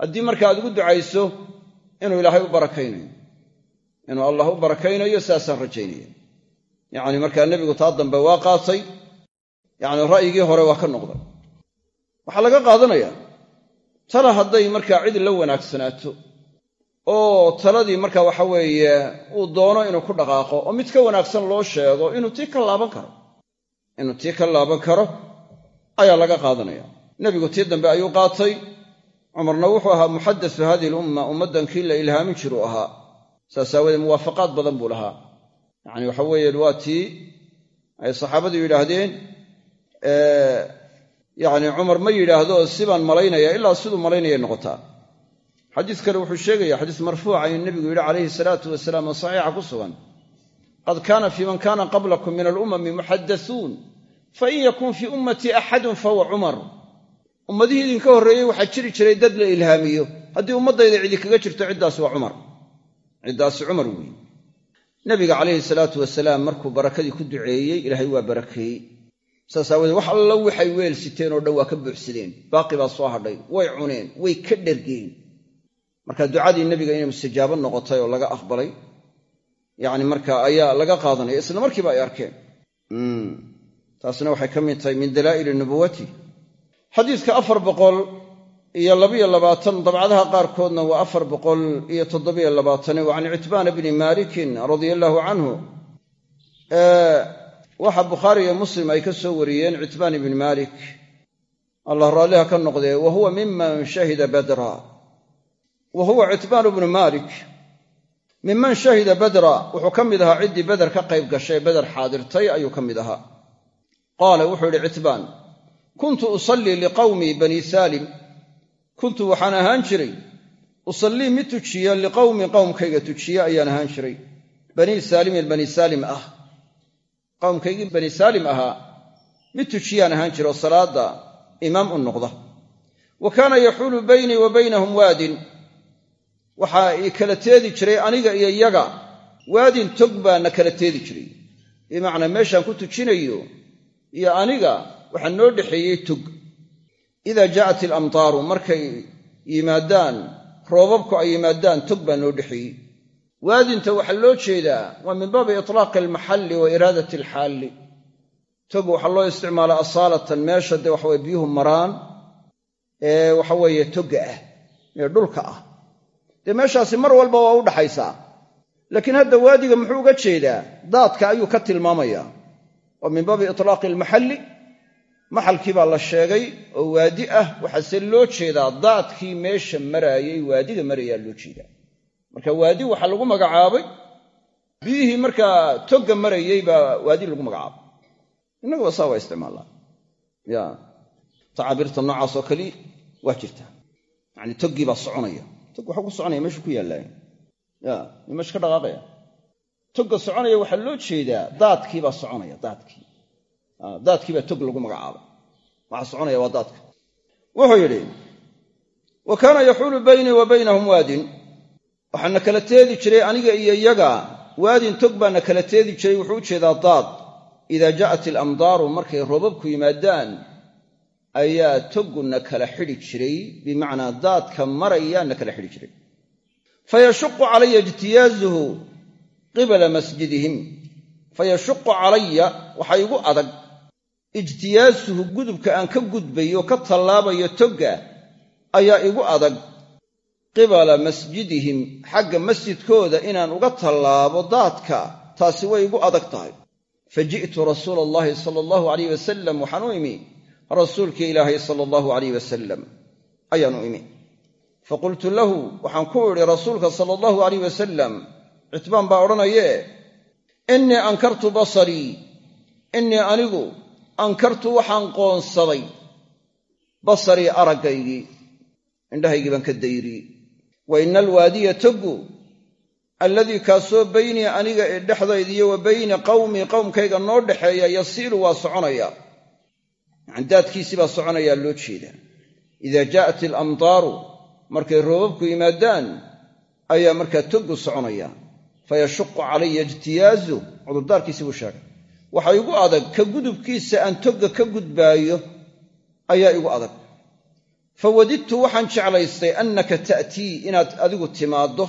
haddii marka aad ugu ducayso inuu ilaahay u barakaynayo. Inuu allah u barakaynayo saasaan rajaynaya yacni markaa nebigu taa dambe waa qaatay. Yacni ra'yigii hore waa ka noqday. Waxaa laga qaadanayaa tala hadday markaa cid la wanaagsanaato oo taladii marka waxa weeye uu doono inuu ku dhaqaaqo oo mid ka wanaagsan loo sheego inuu tii ka laaban karo inuu tii ka laaban karo ayaa laga qaadanaya. Nebigu tii dambe ayuu qaatay. Cumarna wuxuu ahaa muxadasu hadihi lumma ummaddan kii la ilhaamin jiruu ahaa. Saas aawoodee muwaafaqaad badan buu lahaa. Yacni waxa weeye waa tii ay saxaabadu yidhaahdeen yacni cumar ma yidhaahdo sibaan malaynaya ilaa siduu malaynayay noqotaa. Xadiis kale wuxuu sheegaya xadiis marfuuca inuu nebigu yidhi calayhi salaatu wasalaam oo saxiixa ku sugan qad kaana fii man kaana qablakum min alumami muxadasuun fain yakun fii ummatii axadun fahuwa cumar ummadihii idinka horreeyey waxaa jiri jiray dad la ilhaamiyo haddii ummaddayda cidi kaga jirto ciddaas waa cumar ciddaasi cumar weeye nebiga calayhi salaatu wasalaam markuu barakadii ku duceeyey ilaahay waa barakeeyey saas aawoodee wax alla waxay weel siteen oo dhan waa ka buuxsadeen baaqi baa soo hadhay way cuneen way ka dhergeen marka ducadii nebiga inay mustajaabo noqotay oo laga aqbalay yacni marka ayaa laga qaadanaya isla markiiba ay arkeen. Taasna waxay ka mid tahay min dalaa'ili nubuwati xadiidka afar boqol iyo labayo labaatan dabcadaha qaarkoodna waa afar boqol iyo toddobiyo labaatane wa can citbaana bni maalikin radia allaahu canhu waxa bukhaari iyo muslim ay ka soo wariyeen citbaan ibni maalik. Allah raalliha ka noqdee wa huwa miman shahida badra. Wa huwa citbaan bnu maalik minman shahida badra wuxuu ka mid ahaa ciddii beder ka qayb gashay beder xaadirtay ayuu ka mid ahaa. Qaala wuxuu yidhi citbaan kuntu usallii liqawmii bani saalim. Kuntu waxaan ahaan jiray. Usallii mid tujiya liqawmi qowmkayga tujiya ayaan ahaan jiray. Banii saalimin bani saalim ah. Qowmkaygii bani saalim ahaa mid tujiyaan ahaan jira oo salaadda imaam u noqda. Wa kaana yaxuulu baynii wa baynahum waadin waxaa ii kala teedi jiray aniga iyo iyaga. Waadin tog baana kala teedi jiray. Bimacnaa meeshaan ku tujinayo iyo aniga waxaa noo dhexeeyey tog. Idaa jaa'at ilamtaaru markay yimaadaan roobabku ay yimaadaan tog baa noo dhexeeyey. Waadinta waxaa loo jeedaa waa min baabi itlaaqi almaxalli wa iraadati alxaalli tog waxaa loo isticmaalaa asaalatan meesha dee waxaweye biyuhu maraan ee waxaweeye togga ah ee dhulka ah dee meeshaasi mar walba waa u dhaxaysaa. Laakiin hadda waadiga muxuu uga jeedaa? Daadka ayuu ka tilmaamayaa oo min baabi itlaaqi almaxalli maxalkii baa la sheegay oo waadi ah. Waxaase loo jeedaa daadkii meesha maraayay waadiga marayaa loo jeedaa. Marka waadi waxaa lagu magacaabay. Biyihii markaa togga marayey baa waadi lagu magacaabay. Innaguba saa waa isticmaalaa. Ya tacaabirta noocaasoo kali waa jirtaa. Yacani toggii baa soconaya tog waxuu ku soconaya meeshuu ku yaallaaye ya mi meesha ka dhaqaaqaya togga soconaya waxaa loo jeedaa daadkii baa soconaya daadkii. Daadkii baa tog lagu magacaabay. Waxaa soconaya waa daadka. Wuxuu yidhi wa kaana yaxuulu baynii wa baynahum waadin. Waxaana kala teedi jiray aniga iyo iyaga waadin tog baana kala teedi jiray wuxuu u jeedaa daad. Idaa ja'at ilamdaaru markay roobabku yimaadaan ayaa togguna kala xidhi jiray bimacnaa daadka marayaana kala xidhi jiray. Fayashuqu calaya ijtiyaazuhu qibala masjidihim. Fayashuqu calaya waxaa igu adag ijtiyaasuhu gudubka aan ka gudbayo ka tallaabayo togga ayaa igu adag qibala masjidihim xagga masjidkooda inaan uga tallaabo daadka taasi way igu adag tahay. Fa ji'tu rasuula allahi sala allahu alayh wasalam waxaan u imi rasuulkii ilaahay sala allahu alayh wasalam ayaan u imi. Fa qultu lahu waxaan ku idhi rasuulka sala allahu alayh wasalam citbaan baa odhanaye innii ankartu basarii innii anigu ankartu waxaan qoonsaday basarii araggaygii indhahaygii baan ka dayriyey wa ina alwaadiya toggu alladii kaasoo baynii aniga ee dhexdaydiiyo wa bayna qawmii qowmkayga noo dhexeeya yasiilu waa soconaya yacani daadkiisii baa soconayaa loo jeedaa idaa jaa'at ilamdaaru markay roobabku yimaadaan ayaa markaa toggu soconaya. Fayashuqu calaya ijtiyaazu cudurdaarkiisii buu sheegay. Waxaa igu adag ka gudubkiisa aan togga ka gudbaayo ayaa igu adag. Fa wadidtu waxaan jeclaystay annaka ta'tii inaad adigu timaaddo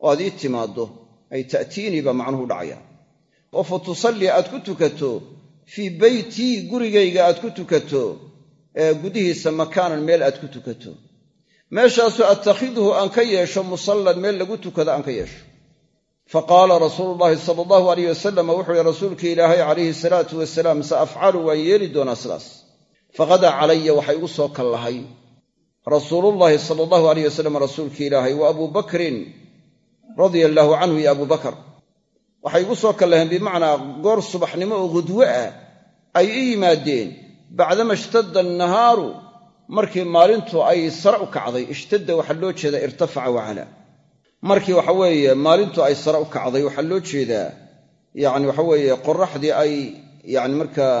oo aad ii timaaddo. Ay ta'tiinii baa macnuhu dhacaya. Aad ku tukato fii beytii gurigayga aad ku tukato ee gudihiisa makaanan meel aad ku tukato. Meeshaasoo attakhidhu aan ka yeesho musallan meel lagu tukado aan ka yeesho. Fa qaala rasuulu llaahi sala allahu alayh wasalam wuxuu yihi rasuulkii ilaahay calayhi salaatu wasalaam sa afcalu waan yeeli doonaa sidaas. Faqadaa calaya waxa igu soo kallahay. Rasuulullaahi sala allahu alayh wasalam rasuulkii ilaahay wa abuu bakrin radia allaahu canhu iyo abuu bakar waxay igu soo kallaheen bimacnaa goor subaxnimo oo hudwo ah ay i yimaadeen. Bacdama ishtadda annahaaru markii maalintu ay sare u kacday ishtadda waxaa loo jeedaa irtafaca wacalaa markii waxa weeye maalintu ay sare u kacday waxaa loo jeedaa yacni waxa weeye qoraxdii ay yani markaa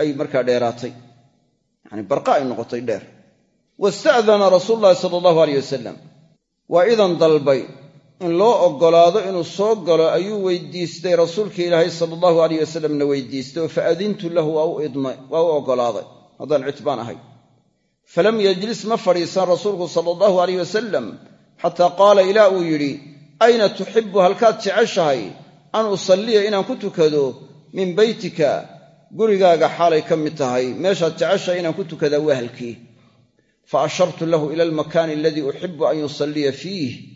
ay markaa dheeraatay. Yani barqa ay noqotay dheer. Wasta'dana rasuulu sala allahu aleyh wasalam waa idan dalbay in loo oggolaado inuu soo galo ayuu weydiistay rasuulka ilaahay sala allahu aleyh wasalamna weydiistay oo fa adintu lahu waa u oggolaaday haddaan citbaan ahay. Falam yajlis ma fadhiisan rasuulku sala allahu aleyh wasalam xataa qaala ilaa uu yidhi ayna tuxibu halkaad jeceshahay an usalliya inaan ku tukado min beytika gurigaaga xaalay ka mid tahay meeshaad jeceshahay inaan ku tukadaa waa halkii fa ashartu lahu ila almakaani aladii uxibu an yusalliya fiih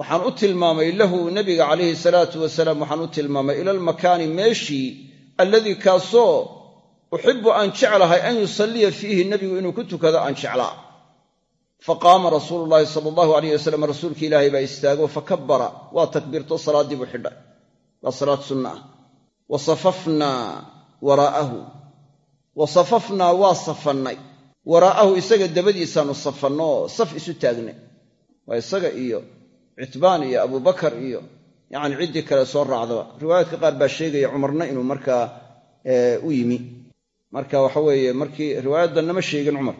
waxaan u tilmaamay lahu nabiga calayhi salaatu wasalaam waxaan u tilmaamay ila almakaani meeshii alladii kaasoo uxibu aan jeclahay an yusalliya fiihi nebigu inuu ku tukado aan jeclaa. Faqaama rasuulu llaahi sala allahu alayh wasalam rasuulki ilaahay baa istaago fakabara waa takbiirto salaaddii buu xidhay. Waa salaad sunna ah wa safafnaa waraa'ahu wa safafnaa waa safannay. Waraa'ahu isaga dabadiisaannu safannoo saf isu taagnay. Waa isaga iyo citbaan iyo abubakar iyo yacni ciddii kale soo raacdaba riwaayaadka qaar baa sheegaya cumarna inuu markaa u yimi. Marka waxa weeye markii riwaayaddanna ma sheegin cumar.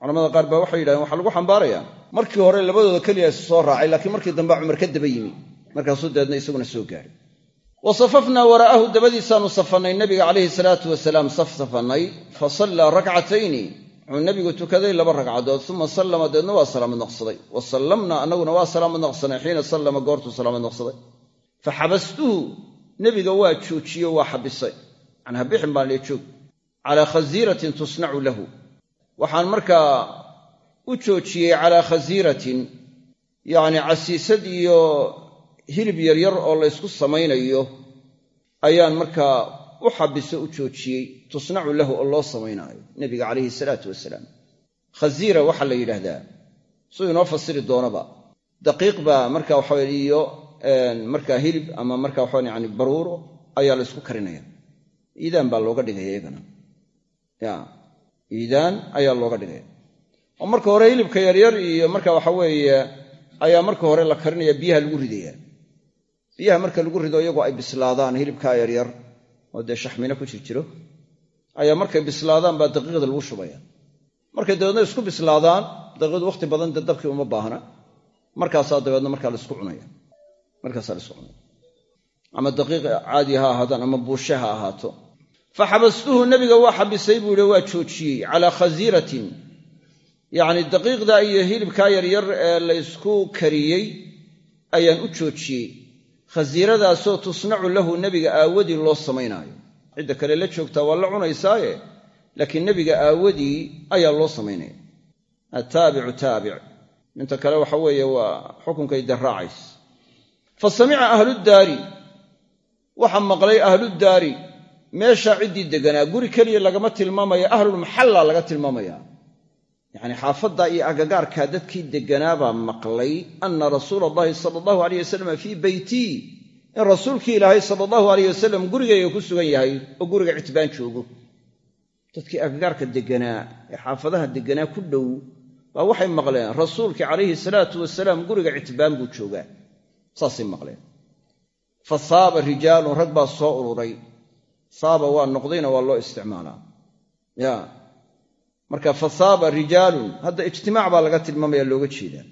Culamada qaar baa waxay yidhahdeen waxaa lagu xambaarayaa markii hore labadooda keliya soo raacay laakiin markii dambe cumar ka daba yimi. Markaasuu isaguna soo gaaray. Wa safafnaa waraa'ahu dabadiisaannu safannay nabiga calayhi salaatu wasalaam saf safannay fa sallaa rakcatayni wuxuu nebigu tukaday laba ragcadood uma sallama deedna waa salaamad noqsaday. Wa sallamna annaguna waa salaamad noqsanay xiina sallama goortuu salaamad noqsaday. Fa xabastuhu nebiga waa joojiyo waa xabisay. Macnaa bixin baan lee joog. Calaa khasiiratin tusnacu lahu. Waxaan markaa u joojiyey calaa khasiiratin yacni casiisad iyo hilib yaryar oo laysku samaynayo. Ayaan markaa u xabiso u joojiyey tusnacu lahu oo loo samaynaayo nebiga calayhi salaatu wasalaam. Khasiira waxaa la yidhaahdaa. Siduu inoo fasiri doonaba. Daqiiq baa marka waxawe iyo markaa hilib ama marka waxawan yani baruuro ayaa la ysku karinaya. Iidaan baa looga dhigaya iyagana. Ya iidaan ayaa looga dhigaya. Oo marka hore hilibka yaryar iyo marka waxa weeye ayaa marka hore la karinaya biyaha lagu ridaya biyaha marka lagu rido iyagoo ay bislaadaan hilibkaa yaryar oo dee shaxmino ku jir jiro ayaa markay bislaadaan baa daqiiqda lagu shubaya. Markay dabeedna isku bislaadaan daqiiqdu wakhti badan dee dabkii uma baahna. Markaasaa dabeedna markaa la isku cunaya. Markaasaa la isku cunaya. Ama daqiiq caadi ha ahaadaan ama buushe ha ahaato. Fa xabastuhu nebiga waa xabisay buu yihi waa joojiyey calaa khasiiratin. Yacni daqiiqda iyo hilibkaa yaryar ee la ysku kariyey ayaan u joojiyey khasiiradaasoo tusnacu lahu nebiga aawadii loo samaynaayo. Cidda kale la joogtaa waa la cunaysaaye laakiin nebiga aawadii ayaa loo samaynaya. Attaabicu taabic. Inta kale waxa weeye waa xukunkay darraacays fa samica ahluddaari waxaa maqlay ahluddaari meeshaa ciddii deganaa guri keliya lagama tilmaamaya ahlulmaxalla laga tilmaamaya yacni xaafaddaa iyo agagaarkaa dadkii degganaabaa maqlay anna rasuula allahi sala allahu aleyh wasalam fii beytii in rasuulkii ilaahay sala allahu aleyh wasalam gurigayga ku sugan yahay oo guriga citbaan joogo. Dadkii agagaarka degganaa ee xaafadaha degganaa ku dhow baa waxay maqleen rasuulkii calayhi salaatu wasalaam guriga citbaan buu joogaa. Saasay maqleen. Fa saaba rijaalun rag baa soo ururay. Saaba waa noqdayna waa loo isticmaalaa marka fasaaba rijaalun hadda ijtimaac baa laga tilmaamaya looga jeedaa.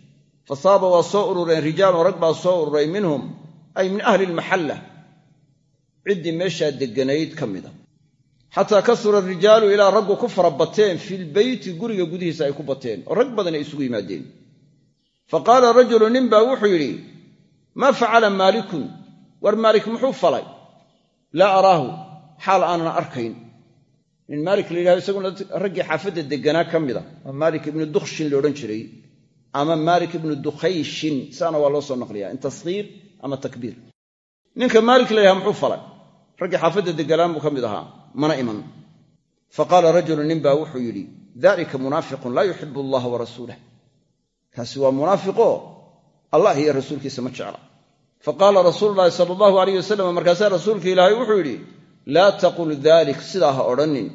Fasaaba waa soo urureen rijaalun rag baa soo ururay minhum ay min ahli lmaxalla ciddii meeshaa degganayd ka mida. Xataa kasura rijaalu ilaa raggu ku fara bateen filbeyti guriga gudihiisa ay ku bateen oo rag badan ay isugu yimaadeen. Fa qaala rajulu nin baa wuxuu yidhi maa facala maalikun? War maalik muxuu falay? Laa araahu xaal aanan arkayn nin maalik la yidhahdo isaguna raggii xaafadda degganaa ka mida oo maalik ibnu dukhshin la odhan jiray ama maalik ibnu dukhayshin saana waa loo soo naqliyaa in tashiir ama takbiir. Ninka maalik la yidhaha muxuu falay? Raggii xaafadda degganaan buu ka mid ahaa mana iman. Fa qaala rajulu nin baa wuxuu yidhi dalika munaafiqun laa yuxibu allaha wa rasuulah kaasi waa munaafiqo? Allah iyo rasuulkiisa ma jecla. Fa qaala rasuulu sala allahu alayh wasalam markaasaa rasuulka ilaahay wuxuu yidhi laa taqul dalik sidaa ha odhanin.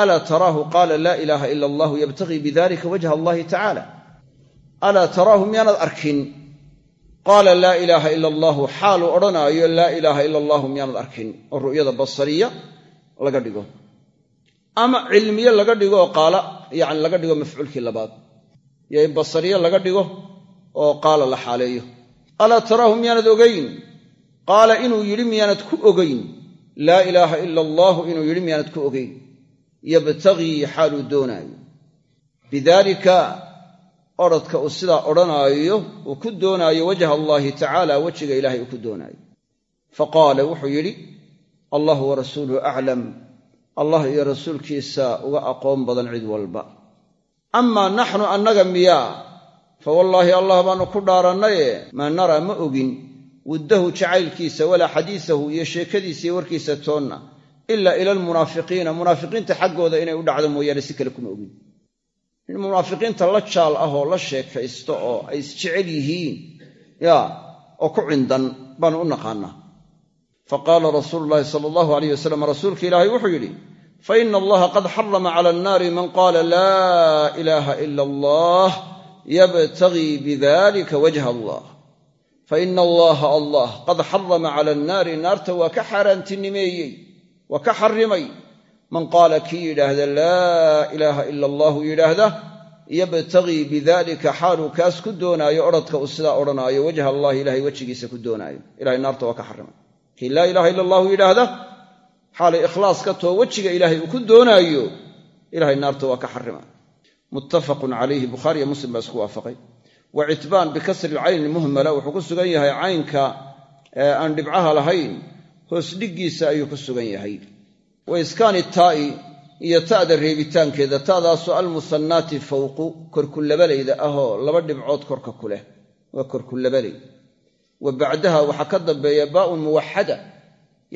Alaa taraahu qaala laa ilaaha ila allahu yabtagii bidalika wajha allahi tacaala. Alaa taraahu miyaanad arkin. Qaala laa ilaaha ila allaahu xaaluu odhanaayo laa ilaaha ila allahu miyaanad arkin. Oo ru'yada basariya laga dhigo. Ama cilmiye laga dhigo oo qaala yani laga dhigo mafcuulkii labaad. In basariye laga dhigo oo qaala la xaaleeyo. Alaa taraahu miyaanad ogayn qaala inuu yidhi miyaanad ku ogayn laa ilaaha ila allaahu inuu yidhi miyaanad ku ogayn yabtagii xaaluu doonaayo. Bidaalika odradka uu sidaa odhanaayo uu ku doonaayo wajha allaahi tacaala wejiga ilaahay uu ku doonaayo. Fa qaala wuxuu yidhi allahu wa rasuuluhu aclam. Allah iyo rasuulkiisa uga aqoon badan cid walba. Amaa naxnu annaga miyaa fa wallaahi allah baannu ku dhaarannaye maa naraa ma ogin wuddahu jacaylkiisa walaa xadiisahu iyo sheekadiisa iyo warkiisa toonna ilaa ila almunaafiqiina. Munaafiqiinta xaggooda inay u dhacdo mooyaane si kale kuma ogin. In munaafiqiinta la jaal ah oo la sheekaysto oo ay isjecel yihiin ya oo ku cindan baanu u naqaanaa. Fa qaala rasuulu llaahi sala allahu alayh wasalam rasuulka ilaahay wuxuu yidhi fa ina allaha qad xarama cala annaari man qaala laa ilaaha ila allah yabtagii bidalika wajha allah fa ina allaha allah qad xarama cala annaari naarta waa ka xaaraantinimeeyey waa ka xarimay man qaala kii yidhaahda laa ilaaha ila allahu yidhaahda yabtagii bidalika xaaluu kaas ku doonaayo odradka uu sidaa odhanaayo wajha allahi ilahay wejigiisa ku doonaayo ilahay naarta waa ka xarimay kii laa ilaha ila allahu yidhaahda xaalay ikhlaas ka too wejiga ilaahay uu ku doonaayo ilahay naarta waa ka xarima muttafaqun calayhi bukhaari iyo muslim baa isku waafaqay wa citbaan bikasri lcayni muhmala wuxuu ku sugan yahay caynka aan dhibcaha lahayn hoos dhiggiisa ayuu ku sugan yahay. Wa iskaani taa'i iyo ta'da reebitaankeeda ta'daasoo almusannaati fawqu korkulabalayda ahoo laba dhibcood korka ku leh waa korkulabalay wa bacdaha waxaa ka dambeeya baa'un muwaxada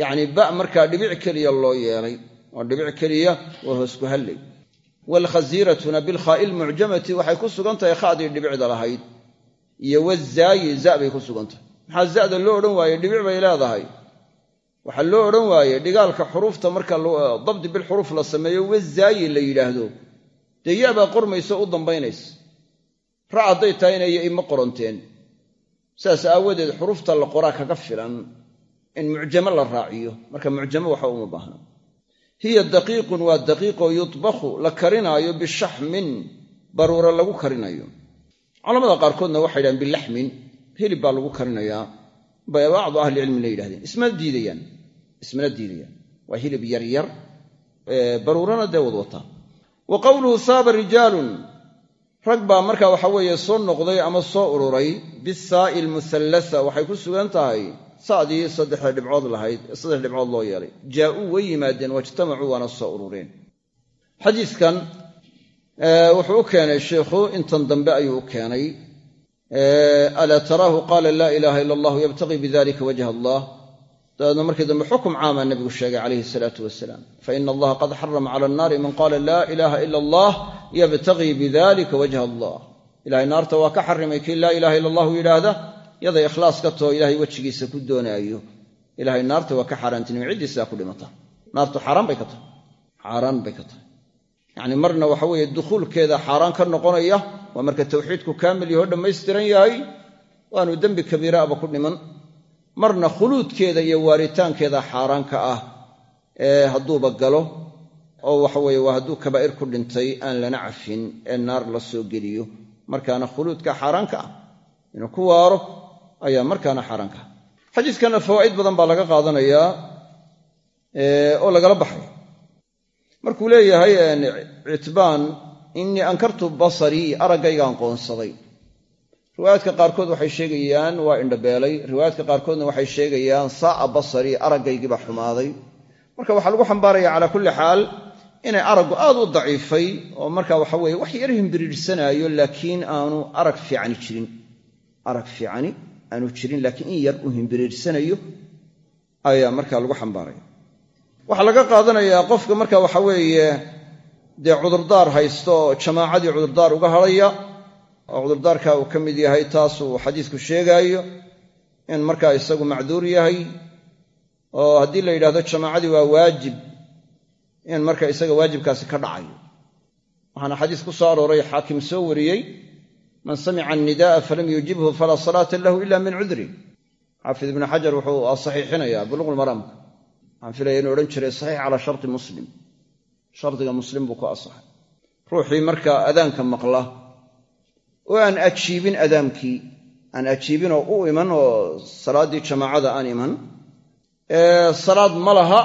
yacni ba markaa dhibic keliya loo yeelay oo dhibic keliya waa hoos hallay waalkhasiiratuna bilkhaa'i lmucjamati waxay ku sugan tahay khadii dhibicda lahayd iyo wazaayi za bay ku sugan tahay maxaa za'da loo odhan waaye dhibic bay leedahay waxaa loo odhan waaye dhigaalka xuruufta marka dabdi bilxuruuf la sameeyo wazaayi la yidhaahdo dee ya baa qormayso u dambaynaysa ra hadday tahayna iyo ima qoronteen saas aawadeed xuruufta la qoraa kaga filan in mucjamo la raaciyo marka mucjamo waxa uma baahna hiya daqiiqun waa daqiiqoo yudbakhu la karinaayo bishaxmin baruura lagu karinayo. Culamada qaarkoodna waxay yidhahdeen bilaxmin hilib baa lagu karinayaa bay bacdu ahlicilmi la yidhahdeen ismana diidayaan ismana diidayaan. Waa hilib yaryar baruurana dee wad wataa wa qowluhu saaba rijaalun rag baa marka waxa weeye soo noqday ama soo ururay bisaa'i lmuhallasa waxay ku sugan tahay sa'dii saddexda dhibcood lahayd saddex dhibcood loo yeelay. Jaa'uu way yimaadeen waijtamacuu waana soo urureen. Xadiidkan wuxuu u keenay sheikhu intan dambe ayuu u keenay alaa taraahu qaala laa ilaaha ila allahu yabtaqii bidalika wajha allah. Dabeedna markii dambe xukum caamaa nabigu sheegay calayhi salaatu wasalaam faina allaha qad xarama cala annaari man qaala laa ilaaha ila allah yabtaqii bidalika wajha allah. Ilahay naarta waa ka xarimay kii laa ilaha ila allahu yidhaahda yaday ikhlaas ka taho ilahay wejigiisa ku doonaayo. Ilahay naarta waa ka xaaraantinimo ciddii sidaa ku dhimata. Naartu xaaraan bay ka tahay. Xaaraan bay ka tahay. Yacni marna waxa weeye dukhuulkeeda xaaraan ka noqonaya waa marka tawxiidku kaamil yaho dhammaystiran yahay waanu dembi kabiiraaba ku dhiman. Marna khuluudkeeda iyo waaritaankeeda xaaraan ka ah ee hadduuba galo oo waxaweye waa hadduu kabaa'ir ku dhintay aan lana cafin ee naar la soo geliyo. Markaana khuluudka xaaraan ka ah inuu ku waaro ayaa markaana xaaraan ka ah xadiiskanna fawaa'id badan baa laga qaadanayaa oo lagala baxay. Markuu leeyahay citbaan innii ankartu basarii araggaygaan qoonsaday. Riwaayaadka qaarkood waxay sheegayaan waa indhabeelay riwaayaadka qaarkoodna waxay sheegayaan saa'a basarii araggaygiibaa xumaaday. Marka waxaa lagu xambaaraya calaa kulli xaal inay araggu aad u daciifay oo marka waxa weeye wax yar himbiriirsanaayo laakiin aanu arag fiicani jirin. Arag fiicani aanu jirin laakiin in yar uu himbiriirsanayo ayaa marka lagu xambaaraya waxaa laga qaadanayaa qofka marka waxa weeye dee cudurdaar haysto oo jamaacadii cudurdaar uga hadhaya oo cudurdaarka uu ka mid yahay taasuu xadiisku sheegaayo in markaa isagu macduur yahay oo haddii la yidhahdo jamaacadii waa waajib in marka isaga waajibkaasi ka dhacayo. Waxaana xadiis ku soo arooray xaakim soo wariyey man samica annida'a falam yujibhu falaa salaata lahu ila min cudrin xaafid ibnu xajar wuxuu saxiixinayaa buluqulmaraamka waxaan filaya inuu odhan jiray saxiix calaa sharti muslim. Shardiga muslim buu ku asaxay. Ruuxii markaa adaanka maqla oo aan ajiibin adaamkii aan ajiibinoo u iman oo salaaddii jamaacada aan iman salaad ma laha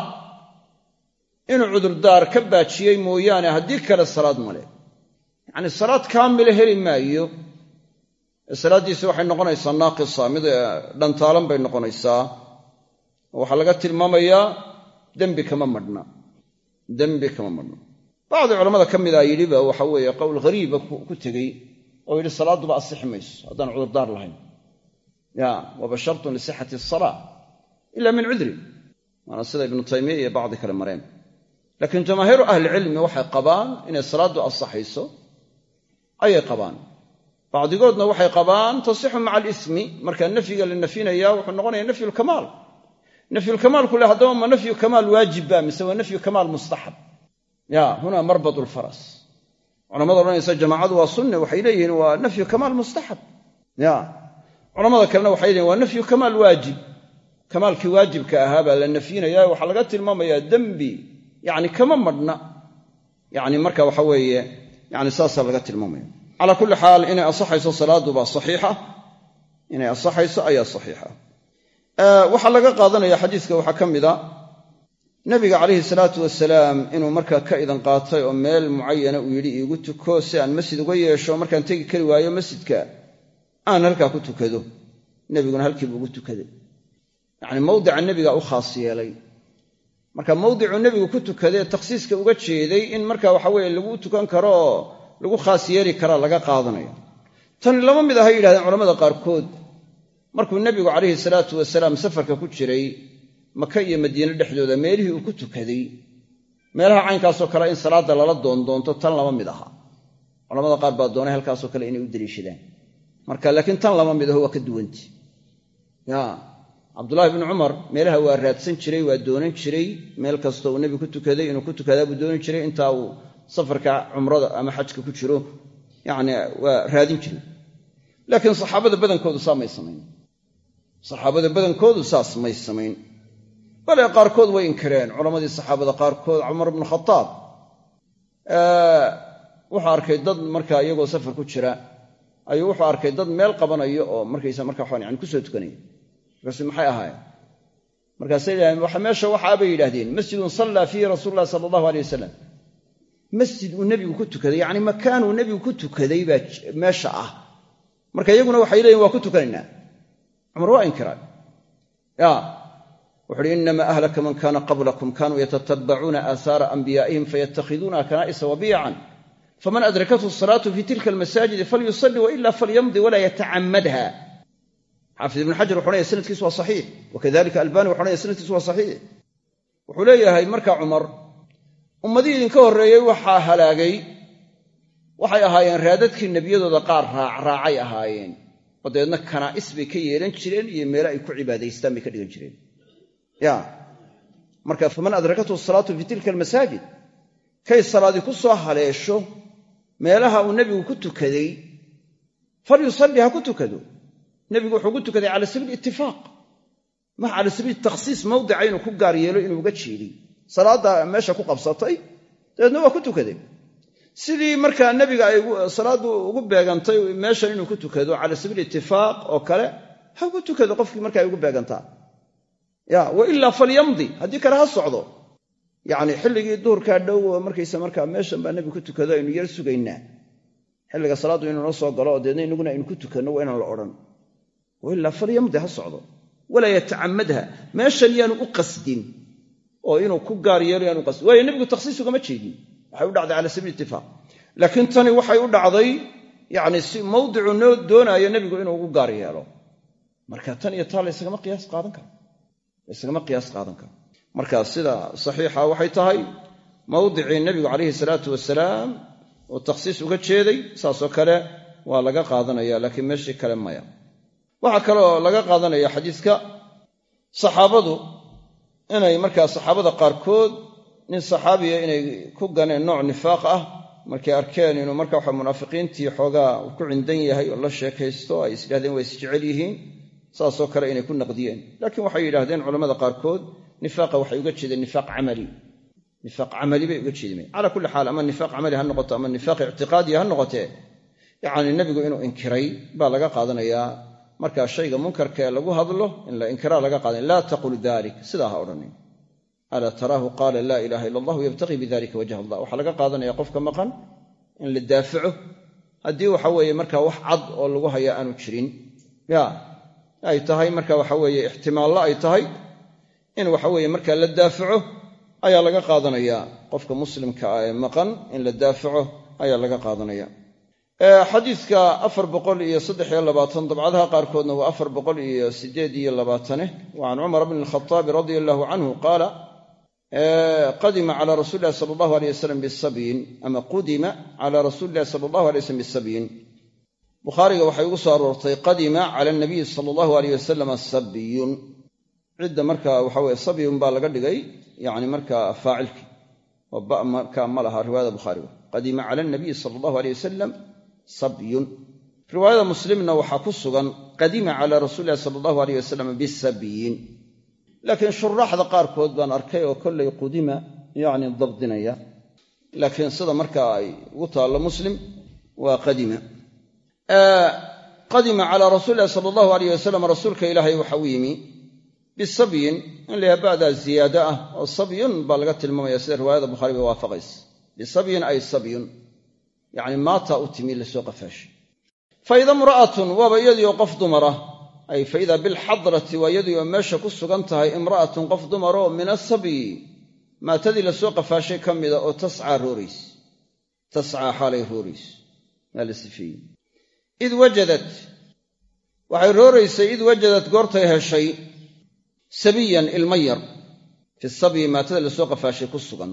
inuu cudurdaar ka baajiyey mooyaane haddii kale salaad male yacnii salaad kaamila heli maayo salaaddiisi waxay noqonaysaa naaqisa. Mid dhantaalan bay noqonaysaa. Waxaa laga tilmaamayaa dembi kama madhna. Dembi kama madhna. Bacdi culamada ka mida yidhiba waxa weeye qowl hariiba ku tegey oo yidhi salaadduba asixi mayso haddaan cudurdaar lahayn. Ya waba shartun lisixati asalaa ila min cudrin. Waana sida ibnu taymiya iyo bacdi kale mareen. Laakiin jamaahiiru ahlicilmi waxay qabaan inay salaaddu asaxayso ayay qabaan bacdigoodna waxay qabaan tasixu maca alismi. Marka nafyiga la nafyinaya wuxuu noqonaya nafyu lkamaal nafyulkamaalku le haddaba ma nafyu kamaal waajibba mise waa nafyu kamaal mustaxab. Ya huna marbad lfaras culamada odhanaysa jamaacadu waa sunne waxay leeyihiin waa nafyu kamaal mustaxab. Ya culamada kalena waxay leeyihiin waa nafyu kamaal waajib. Kamaalkii waajibka ahaa baa la nafyinaya waxaa laga tilmaamayaa dembi yani kama madhna. Yani marka waxa weeye yani saasaa laga tilmaamaya calaa kulli xaal inay asaxayso salaadu baa saxiixa. Inay asaxayso ayaa saxiixa. Waxaa laga qaadanaya xadiiska waxaa ka mida nabiga calayhi salaatu wasalaam inuu markaa ka idan qaatay oo meel mucayana uu yidhi iigu tuko si aan masjid uga yeesho markaan tegi kari waayo masjidka aan halkaa ku tukado. Nebiguna halkiibu ugu tukaday. Yacni mawdica nebiga u khaas yeelay. Marka mawdicuu nebigu ku tukadee takhsiiska uga jeeday in marka waxa weeye lagu tukan karo lagu khaas yeeli karaa laga qaadanayo. Tani lama mid ahay yidhahdeen culamada qaarkood. Markuu nebigu calayhi salaatu wasalaam safarka ku jiray maka iyo madiine dhexdooda meelihii uu ku tukaday meelaha caynkaasoo kale in salaadda lala doondoonto tan lama mid aha. Culamada qaar baa doonay halkaasoo kale inay u daliishadaan marka laakiin tan lama mid aho waa ka duwanti. Ya cabdullaahi bnu cumar meelaha waa raadsan jiray waa doonan jiray meel kasta uu nebigu ku tukaday inuu ku tukadaa buu dooni jiray intaa uu safarka cumrada ama xajka ku jiro yacni waa raadin jiray. Laakiin saxaabada badankoodu saa may saxaabada badankoodu saas may bale qaarkood way inkireen culammadii saxaabada qaarkood cumar bnu khataab wuxuu arkay dad markaa iyagoo safar ku jira. Ayuu wuxuu arkay dad meel qabanayo oo markaysa marka waxaan yani ku soo tukanaya. Markaasu maxay ahaayeen? Markaasay yidhahdeen meesha waxaabay yidhaahdeen masjidun sallaa fiihi rasuulu llahi sala allahu alay wasalam masjid uu nebigu ku tukaday yacni makaanuu nebigu ku tukaday baa meesha ah. Marka iyaguna waxay leeyihiin waa ku tukanaynaa cumar waa inkiraan ya wuxu uhi inama ahlaka man kana qablakum kanuu yatatabacuuna aahaara anbiyaa'ihim fayattakhiduunaha kanaa'isa wabiyacan faman adrakathu asalaatu fi tilka almasaajidi falyusalli waila falyamdi walaa yatacamadha xaafid ibnu xajar wuxu onaya sanadkiisu waa saxiix. Wakadalika albani wuxu onaya sanadkiisu waa saxiix. Wuxuu leeyahay marka cumar ummadihii idinka horreeyey waxaa halaagay waxay ahaayeen raadadkii nebiyadooda qaar raacraacay ahaayeen oo kanaa'is bay ka yeelan jireen iyo meelo ay ku cibaadaystaan bay ka dhigan jireen. Ya marka faman adrakathu asalaatu fi tilka almasaajid kay salaadii ku soo haleesho meelaha uu nebigu ku tukaday falyusalli ha ku tukado. Nebigu wuxuu ku tukaday cala sabiili itifaaq ma cala sabiili takhsiis mawdica inuu ku gaar yeelo inuu uga jeediy salaadda meesha ku qabsatay dabeedna waa ku tukaday. Sidii markaa nebiga ay salaaddu ugu beegantay meeshan inuu ku tukado cala sabiili itifaaq oo kale ha ugu tukado qofkii marka ay ugu beegantaa. Ya wa ilaa falyamdi haddii kale ha socdo. Yacni xilligii duhurkaa dhow markaysa markaa meeshan baa nebigu ku tukado aynu yar sugaynaa. Xilliga salaaddu inuu noo soo galo oo deedna inaguna aynu ku tukanno waa inaan la odhan. Wa ilaa falyamdi ha socdo. Walaa yatacamadha meeshan yaanu u qasdin oo inuu ku gaar yeelo yaanu qasdin waayo nebigu takhsiis ugama jeedin. Waxay u dhacday cala sabiili itifaaq laakiin tani waxay u dhacday yacni si mawdicu noo doonaayo nebigu inuu ugu gaar yeelo. Marka tan iyo taa laysagama qiyaas qaadan karo. Laysagama qiyaas qaadan karo. Marka sida saxiixa waxay tahay mawdicii nebigu calayhi salaatu wasalaam oo takhsiis uga jeeday saasoo kale waa laga qaadanaya laakiin meeshii kale maya. Waxaa kaloo laga qaadanaya xadiiska saxaabadu inay markaa saxaabada qaarkood nin saxaabiya inay ku ganeen nooc nifaaq ah markay arkeen inuu marka waxa munaafiqiintii xoogaa ku cindan yahay oo la sheekaysto ay isdhahdeen waa isjecel yihiin. Saasoo kale inay ku naqdiyeen. Laakiin waxay yidhahdeen culammada qaarkood nifaaqa waxay uga jeedeen nifaaq camali. Nifaaq camali bay uga jeedimeen calaa kulli xaal ama nifaaq camali ha noqoto ama nifaaq ictiqaadiya ha noqotee yacni nebigu inuu inkiray baa laga qaadanayaa markaa shayga munkarka ee lagu hadlo in la inkiraa laga qaadanaya laa taqul dalik sidaa ha odhanin. Alaa taraahu qaala laa ilaaha ila allah yabtaqii bidalika wajh allah. Waxaa laga qaadanaya qofka maqan in la daafaco. Haddii waxa weeye markaa wax cad oo lagu hayaa aanu jirin. Ya ay tahay marka waxa weeye ixtimaallo ay tahay in waxa weeye markaa la daafaco ayaa laga qaadanaya. Qofka muslimka ah ee maqan in la daafaco ayaa laga qaadanaya xadiidka afar boqol iyo saddex iyo labaatan dabcadaha qaarkoodna waa afar boqol iyo sideed iyo labaatane. Wa can cumar bni alkhataabi radia allahu canhu qaala qadima cala rasuuli illahi sala allahu aleyh wasalam bisabyin ama qudima cala rasuuli illahi sala allahu alay wasalam bisabyin bukhaariga waxay ugu soo aroortay qadima cala nabiyi sala allahu aleyh wasalam sabyun cidda marka waxa weye sabyun baa laga dhigay yani markaa faacilkii. Oo ba markaa ma laha riwaayada bukhaariga qadima cala nabiyi sala allahu aleyh wasalam sabyun. Riwaayada muslimna waxaa ku sugan qadima cala rasuuli illahi sala allahu aleyh wasalam bisabyin laakiin shuraaxda qaarkood baan arkay oo kollay qudima yacni dabdinaya. Laakiin sida markaa ay ugu taallo muslim waa qadima. Qadima calaa illahi sala allahu aleyh wasalam rasuulka ilaahay waxa u yimi bisabyin in la yaha ba'daa ziyaado ah oo sabyun baa laga tilmaamaya sida riwaayada bukhaari bay waafaqaysa. Bisabyin ay sabyun yacni maataa u timi la soo qafaashay fa imra'atun waaba iyadii qof dumara. Ay fa ida bilxadrati waa iyadii meesha ku sugan tahay imra'atun qof dumaroo min asabyi maatadii la soo qafaashay ka mida oo tascaa roorays tascaa xaalay roorays maa id wajadat. Waxay rooraysay id wajadat goortay heshay sabiyan ilma yar. Fi sabyi maatada la soo qafaashay ku sugan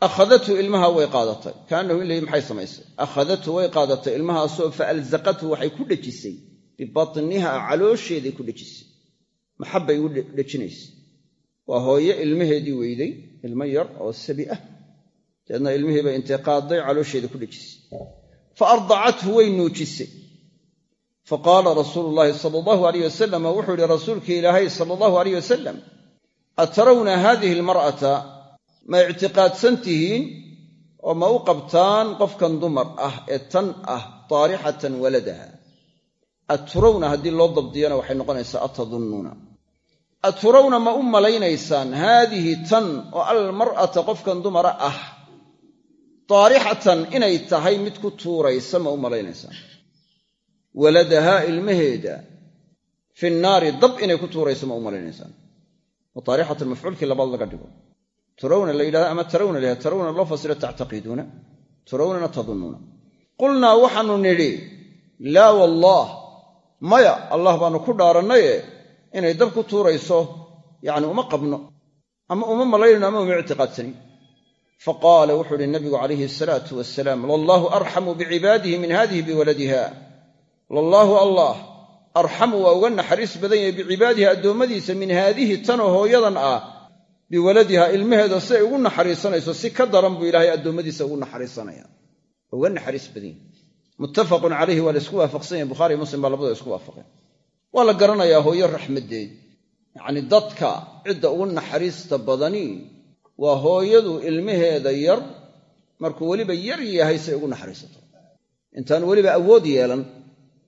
akhadathu ilmaha way qaadatay kaannahu in layi maxay samaysay akhadathu way qaadatay ilmahaasoo fa alzaqathu waxay ku dhejisay bibatniha caloosheeday ku dhejisay maxabbay u dhejinaysay waa hooye ilmaheedii weyday ilmo yar oo sabi ah deedna ilmihiiba intay qaadday caloosheeda ku dhejisay fa ardacathu way nuujisay fa qaala rasuulu llaahi sala allahu alayh wasalam wuxuu yihi rasuulkii ilaahay sala allahu alayh ma ictiqaadsan tihiin oo ma u qabtaan qofkan dumar ah ee tan ah taarixatan waladaha. Aturawna haddii loo dabdiyana waxay noqonaysaa atadunnuuna. Aturawna ma u malaynaysaan haadihi tan oo almar'ata qofkan dumara ah. Taarixatan inay tahay mid ku tuuraysa ma u malaynaysaan waladahaa ilmaheeda fi naari dab inay ku tuurayso ma u malaynaysaan oo taarixatan mafcuulkii labaad laga dhigo turawna la yidhahda ama tarawna la tarawna loo fasiro tactaqiiduuna turawnana tadunnuuna qulnaa waxaanu nidhi laa wallaah maya allah baanu ku dhaarannaye inay dab ku tuurayso yacni uma qabno ama uma malaynayno ama uma ictiqaadsanin faqaala wuxuu ihi nabigu calayhi asalaatu wasalaam lallaahu arxamu bicibaadihi min hadihi biwaladiha lallaahu allah arxamu waa uga naxariis badan yahay bicibaadihi addoommadiisa min haadihi tanoo hooyadan ah biwaladiha ilmaheeda siay ugu naxariisanayso si ka daran buu ilaahay addoommadiisa ugu naxariisanaya. Uga naxariis badan yahy muttafaqun calayhi waa la isku waafaqsan yahay. Bukhariiyo muslim baa labadoo isku waafaqeen. Waa la garanayaa hooyo raxmaddeed yacni dadka cidda ugu naxariista badani waa hooyadu ilmaheeda yar markuu weliba yar yahay say ugu naxariisato. Intaan weliba awood yeelan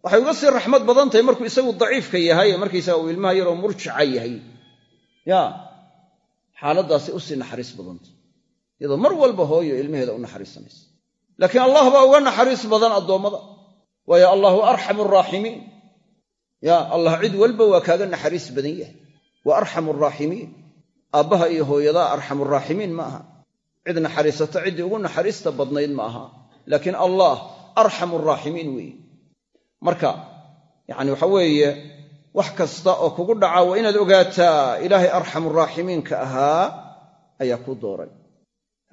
waxay uga sii raxmad badan tahay markuu isagu daciifka yahay markaysaga uu ilmaha yaroo murjica yahay. Ya xaaladdaasay u sii naxariis badantay iyadoo mar walba hooyo ilmaheeda u naxariisanaysa laakiin allah baa uga naxariis badan addoommada. Waayo allahu arxamu araaximiin ya allah cid walba waa kaaga naxariis badan yahay. Wa arxamu araaximiin aabbaha iyo hooyadaa arxamuraaximiin ma aha. Cid naxariisata ciddii ugu naxariista badnayd ma aha. Laakiin allah arxamu araaximiin weeye marka yacni waxa weeye wax kasta oo kugu dhaca waa inaad ogaataa ilaahay arxamuraaximiinka ahaa ayaa kuu dooray.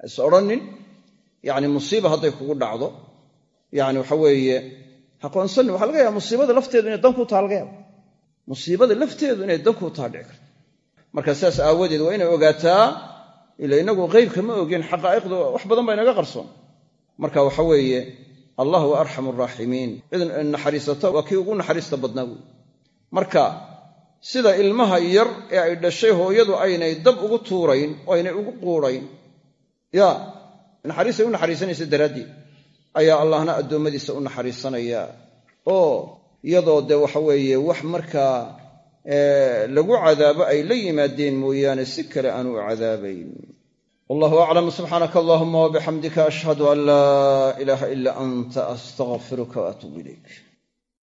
Haise odhanin yacni musiiba hadday kugu dhacdo. Yacni waxa weeye haqoonsanin waxa laga yaaba musiibada lafteedu inay dan kuu taha laga yaaba musiibada lafteedu inay dan kuu taha dhici karto. Marka sidaas aawadeed waa inay ogaataa ila inagu qeybka ma ogin xaqaa'iqdu wax badan baa inaga qarsoon. Marka waxa weeye allah waa arxamu araaximiin cid naxariisata waa kii ugu naxariista badnaa wey marka sida ilmaha yar ee ay dhashay hooyadu aynay dab ugu tuurayn oo aynay ugu quudhayn ya naxariisay u naxariisanaysa daraaddeed ayaa allahna addoommadiisa u naxariisanaya. Oo iyadoo dee waxa weeye wax markaa lagu cadaabo ay la yimaadeen mooyaane si kale aanu u cadaabayn. Wallahu aclam subxaanaka allahuma wabixamdika ashhadu an laa ilaaha ila anta astaqfiruka waatuub ilayk